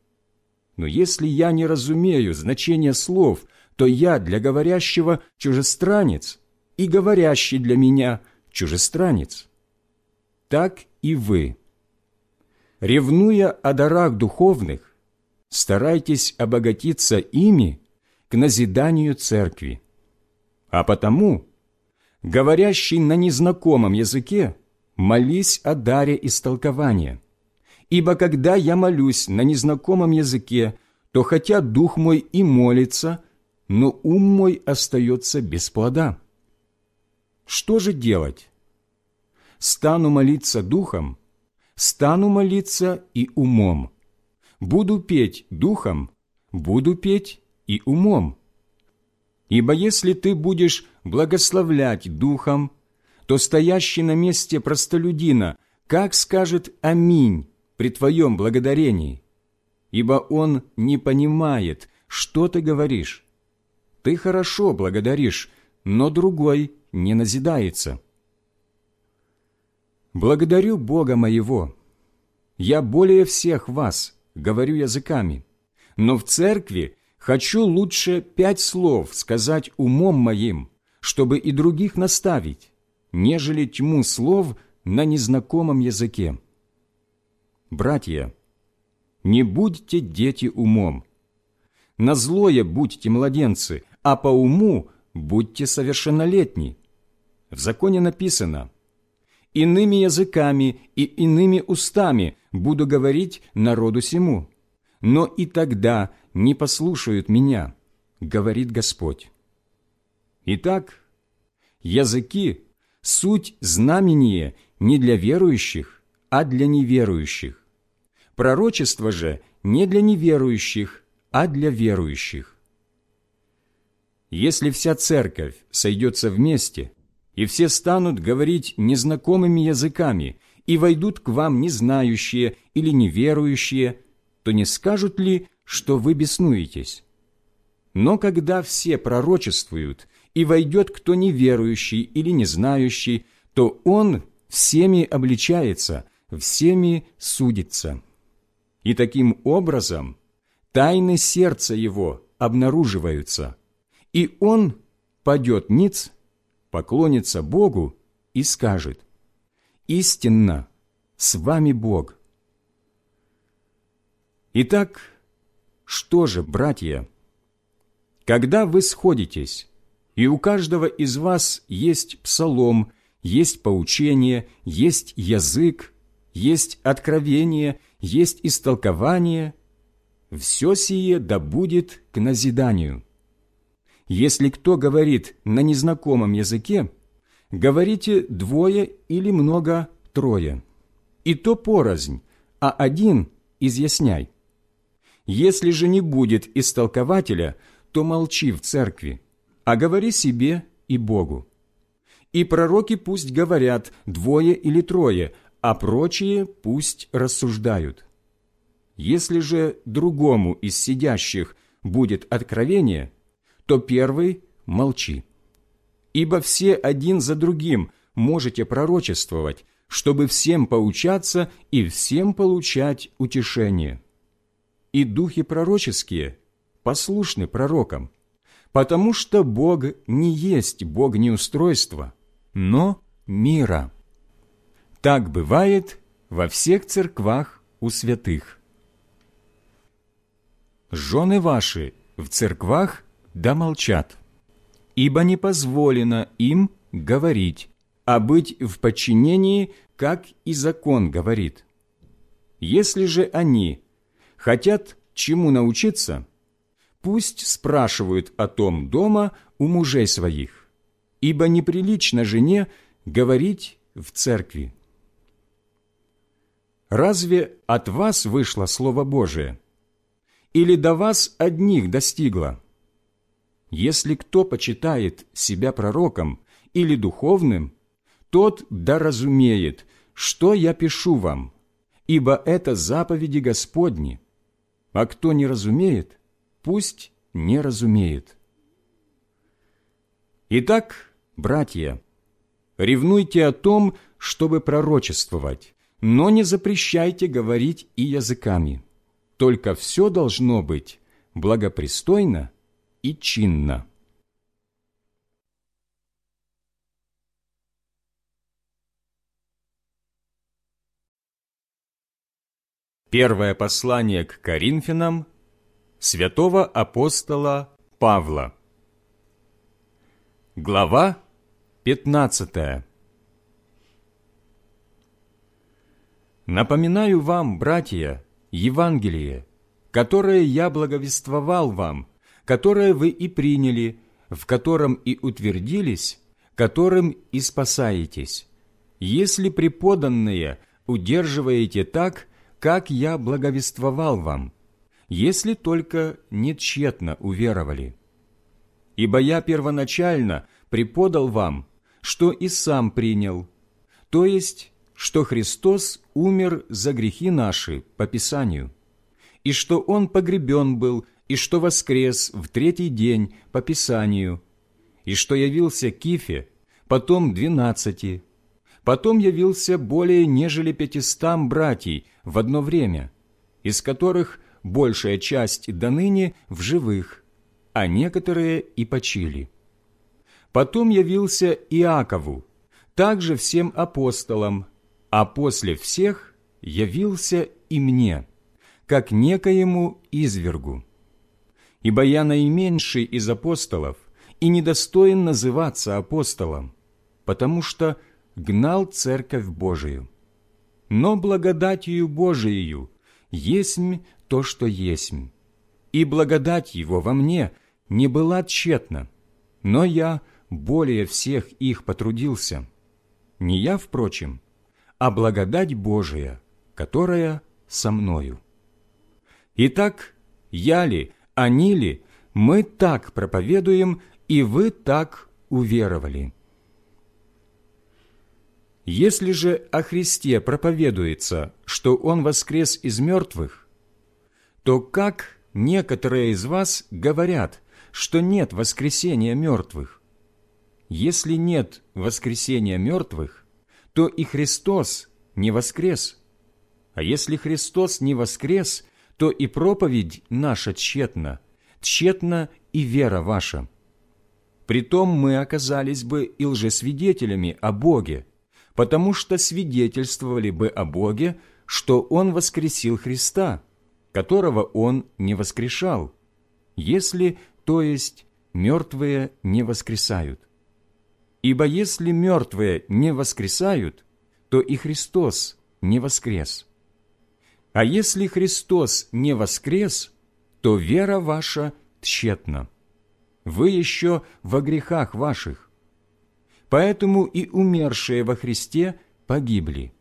но если я не разумею значение слов, то я для говорящего чужестранец, и говорящий для меня чужестранец. Так и вы. Ревнуя о дарах духовных, старайтесь обогатиться ими к назиданию церкви. А потому, говорящий на незнакомом языке, молись о даре истолкования – Ибо когда я молюсь на незнакомом языке, то хотя дух мой и молится, но ум мой остается без плода. Что же делать? Стану молиться духом, стану молиться и умом. Буду петь духом, буду петь и умом. Ибо если ты будешь благословлять духом, то стоящий на месте простолюдина, как скажет «Аминь» при твоем благодарении? Ибо он не понимает, что ты говоришь. Ты хорошо благодаришь, но другой не назидается. Благодарю Бога моего. Я более всех вас говорю языками, но в церкви хочу лучше пять слов сказать умом моим, чтобы и других наставить, нежели тьму слов на незнакомом языке. Братья, не будьте дети умом. На злое будьте младенцы, а по уму будьте совершеннолетни. В законе написано «Иными языками и иными устами буду говорить народу сему, но и тогда не послушают меня, говорит Господь». Итак, языки – суть знамение не для верующих, а для неверующих. Пророчество же не для неверующих, а для верующих. Если вся церковь сойдется вместе, и все станут говорить незнакомыми языками, и войдут к вам незнающие или неверующие, то не скажут ли, что вы беснуетесь? Но когда все пророчествуют, и войдет кто неверующий или незнающий, то он всеми обличается, всеми судится. И таким образом тайны сердца его обнаруживаются, и он падет ниц, поклонится Богу и скажет, «Истинно, с вами Бог». Итак, что же, братья, когда вы сходитесь, и у каждого из вас есть псалом, есть поучение, есть язык, есть откровение, есть истолкование. Все сие да будет к назиданию. Если кто говорит на незнакомом языке, говорите двое или много трое, и то порознь, а один изъясняй. Если же не будет истолкователя, то молчи в церкви, а говори себе и Богу. И пророки пусть говорят двое или трое, а прочие пусть рассуждают. Если же другому из сидящих будет откровение, то первый молчи. Ибо все один за другим можете пророчествовать, чтобы всем поучаться и всем получать утешение. И духи пророческие послушны пророкам, потому что Бог не есть Бог неустройства, но мира. Так бывает во всех церквах у святых. Жены ваши в церквах да молчат, ибо не позволено им говорить, а быть в подчинении, как и закон говорит. Если же они хотят чему научиться – пусть спрашивают о том дома у мужей своих, ибо неприлично жене говорить в церкви. Разве от вас вышло Слово Божие? Или до вас одних достигло? Если кто почитает себя пророком или духовным, тот да разумеет, что я пишу вам, ибо это заповеди Господни. А кто не разумеет – пусть не разумеет. Итак, братья, ревнуйте о том, чтобы пророчествовать, но не запрещайте говорить и языками. Только все должно быть благопристойно и чинно. Первое послание к Коринфянам, святого апостола Павла. Глава 15 Напоминаю вам, братья, Евангелие, которое я благовествовал вам, которое вы и приняли, в котором и утвердились, которым и спасаетесь, если преподанные удерживаете так, как я благовествовал вам, если только не тщетно уверовали. Ибо я первоначально преподал вам, что и сам принял, то есть, что Христос умер за грехи наши по Писанию, и что Он погребен был, и что воскрес в третий день по Писанию, и что явился Кифе, потом двенадцати, потом явился более нежели пятистам братьей в одно время, из которых большая часть до ныне в живых, а некоторые и почили. Потом явился Иакову, также всем апостолам, а после всех явился и мне, как некоему извергу. Ибо я наименьший из апостолов и недостоин называться апостолом, потому что гнал Церковь Божию. Но благодатью Божией есмь то, что есмь, и благодать Его во мне не была тщетна, но я более всех их потрудился. Не я, впрочем, а благодать Божия, которая со мною. Итак, я ли, они ли, мы так проповедуем, и вы так уверовали. Если же о Христе проповедуется, что Он воскрес из мертвых, то как некоторые из вас говорят, что нет воскресения мертвых? Если нет воскресения мертвых, то и Христос не воскрес. А если Христос не воскрес, то и проповедь наша тщетна, тщетна и вера ваша. Притом мы оказались бы и лжесвидетелями о Боге, потому что свидетельствовали бы о Боге, что Он воскресил Христа, которого Он не воскрешал, если, то есть, мертвые не воскресают. Ибо если мертвые не воскресают, то и Христос не воскрес. А если Христос не воскрес, то вера ваша тщетна. Вы еще во грехах ваших поэтому и умершие во Христе погибли.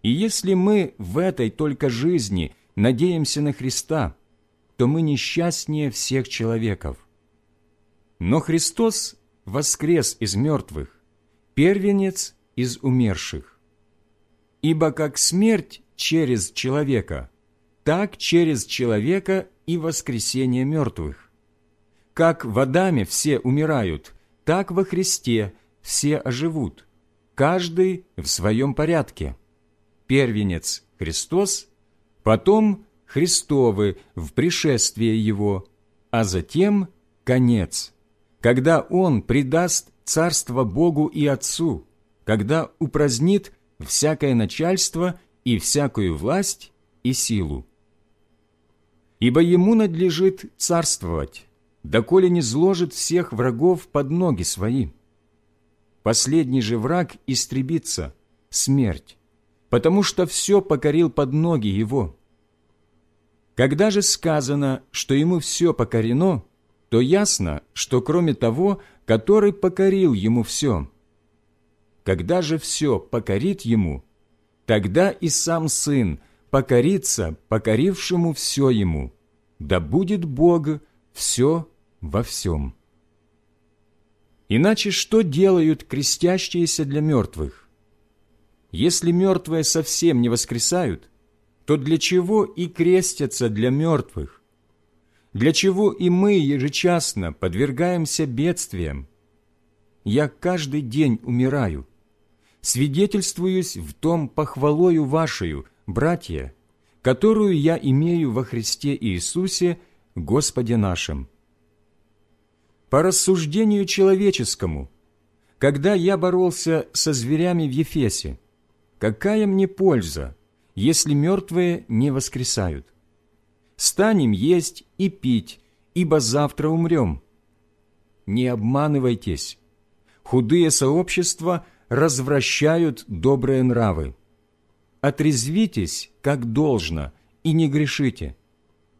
И если мы в этой только жизни надеемся на Христа, то мы несчастнее всех человеков. Но Христос воскрес из мертвых, первенец из умерших. Ибо как смерть через человека, так через человека и воскресение мертвых. Как в Адаме все умирают, так во Христе – все оживут, каждый в своем порядке. Первенец – Христос, потом Христовы в пришествии Его, а затем конец, когда Он предаст царство Богу и Отцу, когда упразднит всякое начальство и всякую власть и силу. Ибо Ему надлежит царствовать, доколе не зложит всех врагов под ноги свои. Последний же враг истребится – смерть, потому что все покорил под ноги его. Когда же сказано, что ему все покорено, то ясно, что кроме того, который покорил ему все. Когда же все покорит ему, тогда и сам Сын покорится покорившему все ему, да будет Бог все во всем. Иначе что делают крестящиеся для мертвых? Если мертвые совсем не воскресают, то для чего и крестятся для мертвых? Для чего и мы ежечасно подвергаемся бедствиям? Я каждый день умираю. Свидетельствуюсь в том похвалою вашею, братья, которую я имею во Христе Иисусе, Господе нашим по рассуждению человеческому, когда я боролся со зверями в Ефесе, какая мне польза, если мертвые не воскресают? Станем есть и пить, ибо завтра умрем. Не обманывайтесь. Худые сообщества развращают добрые нравы. Отрезвитесь, как должно, и не грешите.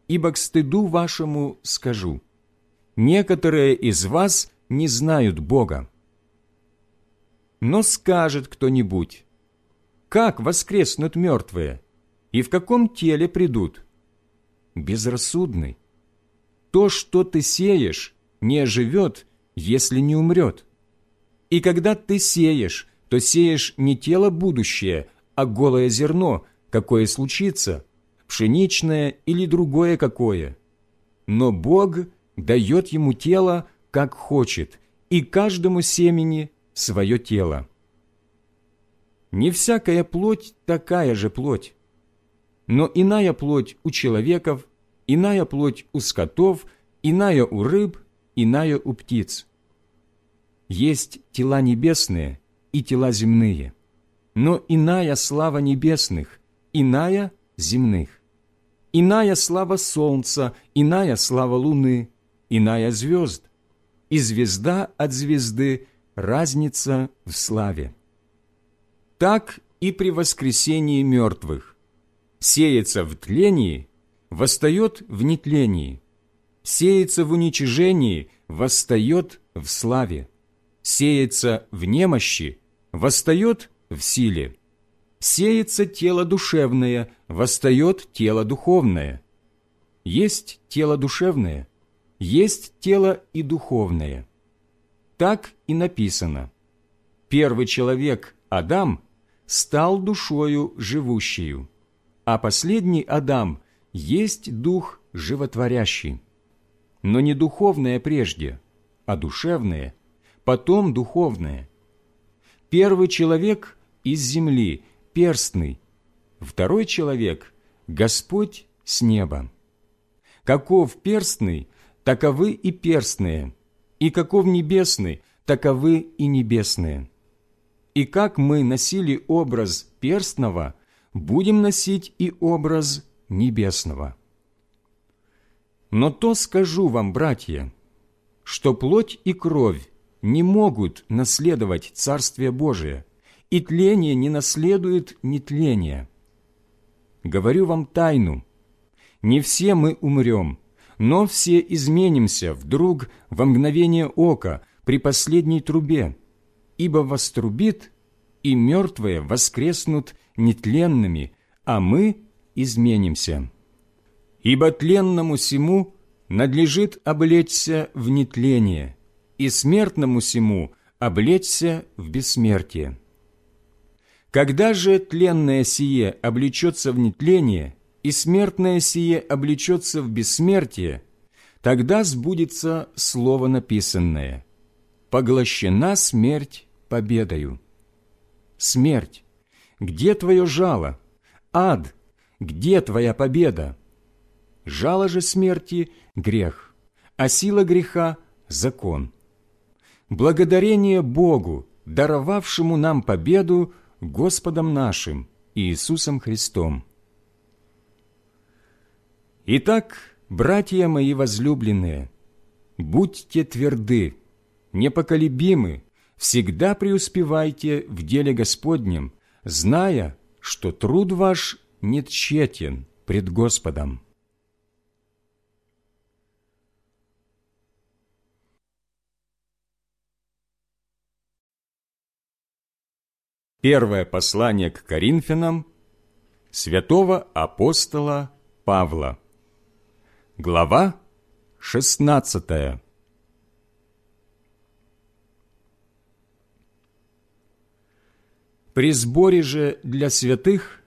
ибо к стыду вашему скажу. Некоторые из вас не знают Бога. Но скажет кто-нибудь, как воскреснут мертвые, и в каком теле придут? Безрассудный. То, что ты сеешь, не оживет, если не умрет. И когда ты сеешь, то сеешь не тело будущее, а голое зерно, какое случится, пшеничное или другое какое. Но Бог дает ему тело, как хочет, и каждому семени свое тело. Не всякая плоть такая же плоть, но иная плоть у человеков, иная плоть у скотов, иная у рыб, иная у птиц. Есть тела небесные и тела земные, но иная слава небесных, иная земных. Иная слава солнца, иная слава луны, иная звезд. И звезда от звезды разница в славе. Так и при воскресении мертвых. Сеется в тлении, восстает в нетлении. Сеется в уничижении, восстает в славе сеется в немощи, восстает в силе. Сеется тело душевное, восстает тело духовное. Есть тело душевное, есть тело и духовное. Так и написано. Первый человек, Адам, стал душою живущую, а последний Адам есть дух животворящий. Но не духовное прежде, а душевное – потом духовное. Первый человек из земли, перстный, второй человек – Господь с неба. Каков перстный, таковы и перстные, и каков небесный, таковы и небесные. И как мы носили образ перстного, будем носить и образ небесного. Но то скажу вам, братья, что плоть и кровь не могут наследовать Царствие Божие, и тление не наследует нетление. Говорю вам тайну. Не все мы умрем, но все изменимся вдруг во мгновение ока при последней трубе, ибо вострубит, и мертвые воскреснут нетленными, а мы изменимся. Ибо тленному сему надлежит облечься в нетление, и смертному сему облечься в бессмертие. Когда же тленное сие облечется в нетление, и смертное сие облечется в бессмертие, тогда сбудется слово написанное «Поглощена смерть победою». Смерть, где твое жало? Ад, где твоя победа? Жало же смерти – грех, а сила греха – закон благодарение Богу, даровавшему нам победу Господом нашим Иисусом Христом. Итак, братья мои возлюбленные, будьте тверды, непоколебимы, всегда преуспевайте в деле Господнем, зная, что труд ваш не тщетен пред Господом. Первое послание к Коринфянам святого апостола Павла. Глава 16. При сборе же для святых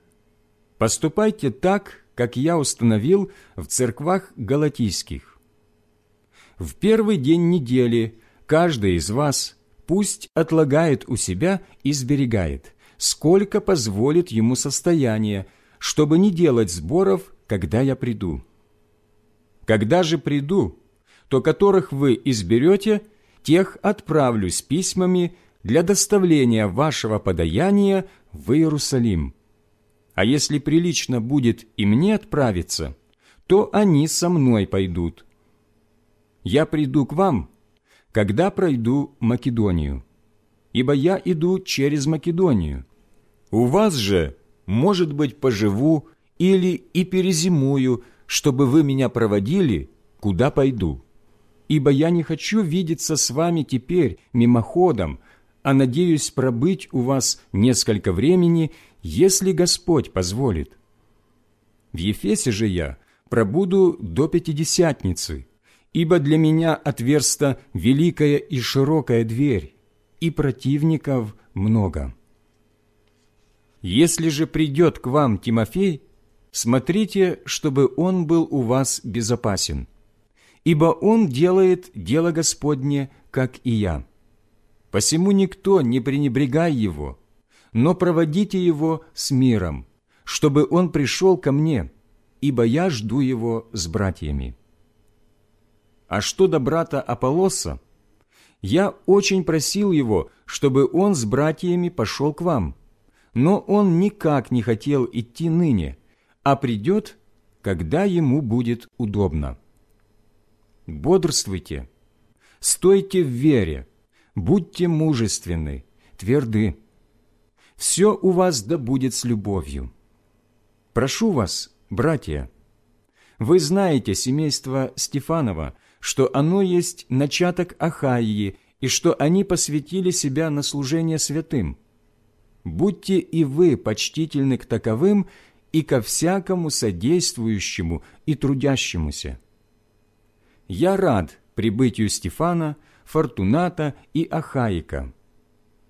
поступайте так, как я установил в церквах галатийских. В первый день недели каждый из вас – пусть отлагает у себя и сберегает, сколько позволит ему состояние, чтобы не делать сборов, когда я приду. Когда же приду, то которых вы изберете, тех отправлю с письмами для доставления вашего подаяния в Иерусалим. А если прилично будет и мне отправиться, то они со мной пойдут. Я приду к вам, когда пройду Македонию, ибо я иду через Македонию. У вас же, может быть, поживу или и перезимую чтобы вы меня проводили, куда пойду. Ибо я не хочу видеться с вами теперь мимоходом, а надеюсь пробыть у вас несколько времени, если Господь позволит. В Ефесе же я пробуду до Пятидесятницы, ибо для меня отверста великая и широкая дверь, и противников много. Если же придет к вам Тимофей, смотрите, чтобы он был у вас безопасен, ибо он делает дело Господне, как и я. Посему никто не пренебрегай его, но проводите его с миром, чтобы он пришел ко мне, ибо я жду его с братьями. А что до брата Аполлоса, я очень просил его, чтобы он с братьями пошел к вам, но он никак не хотел идти ныне, а придет, когда ему будет удобно. Бодрствуйте, стойте в вере, будьте мужественны, тверды. Все у вас да будет с любовью. Прошу вас, братья, вы знаете семейство Стефанова, что оно есть начаток Ахаии и что они посвятили себя на служение святым. Будьте и вы почтительны к таковым и ко всякому содействующему и трудящемуся. Я рад прибытию Стефана, Фортуната и Ахаика.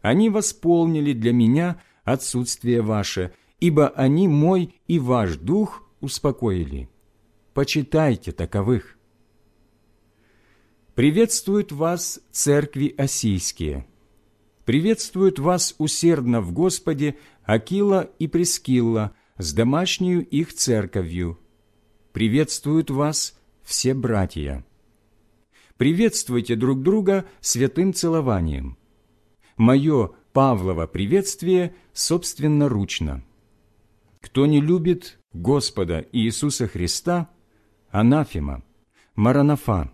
Они восполнили для меня отсутствие ваше, ибо они мой и ваш дух успокоили. Почитайте таковых. Приветствуют вас церкви осийские. Приветствуют вас усердно в Господе Акила и Прескилла с домашнюю их церковью. Приветствуют вас все братья. Приветствуйте друг друга святым целованием. Мое Павлово приветствие собственноручно. Кто не любит Господа Иисуса Христа, анафема, маранафа,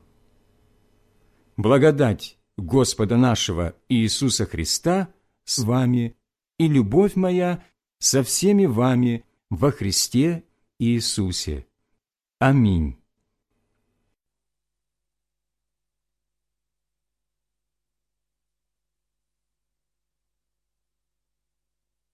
Благодать Господа нашего Иисуса Христа с вами и любовь моя со всеми вами во Христе Иисусе. Аминь.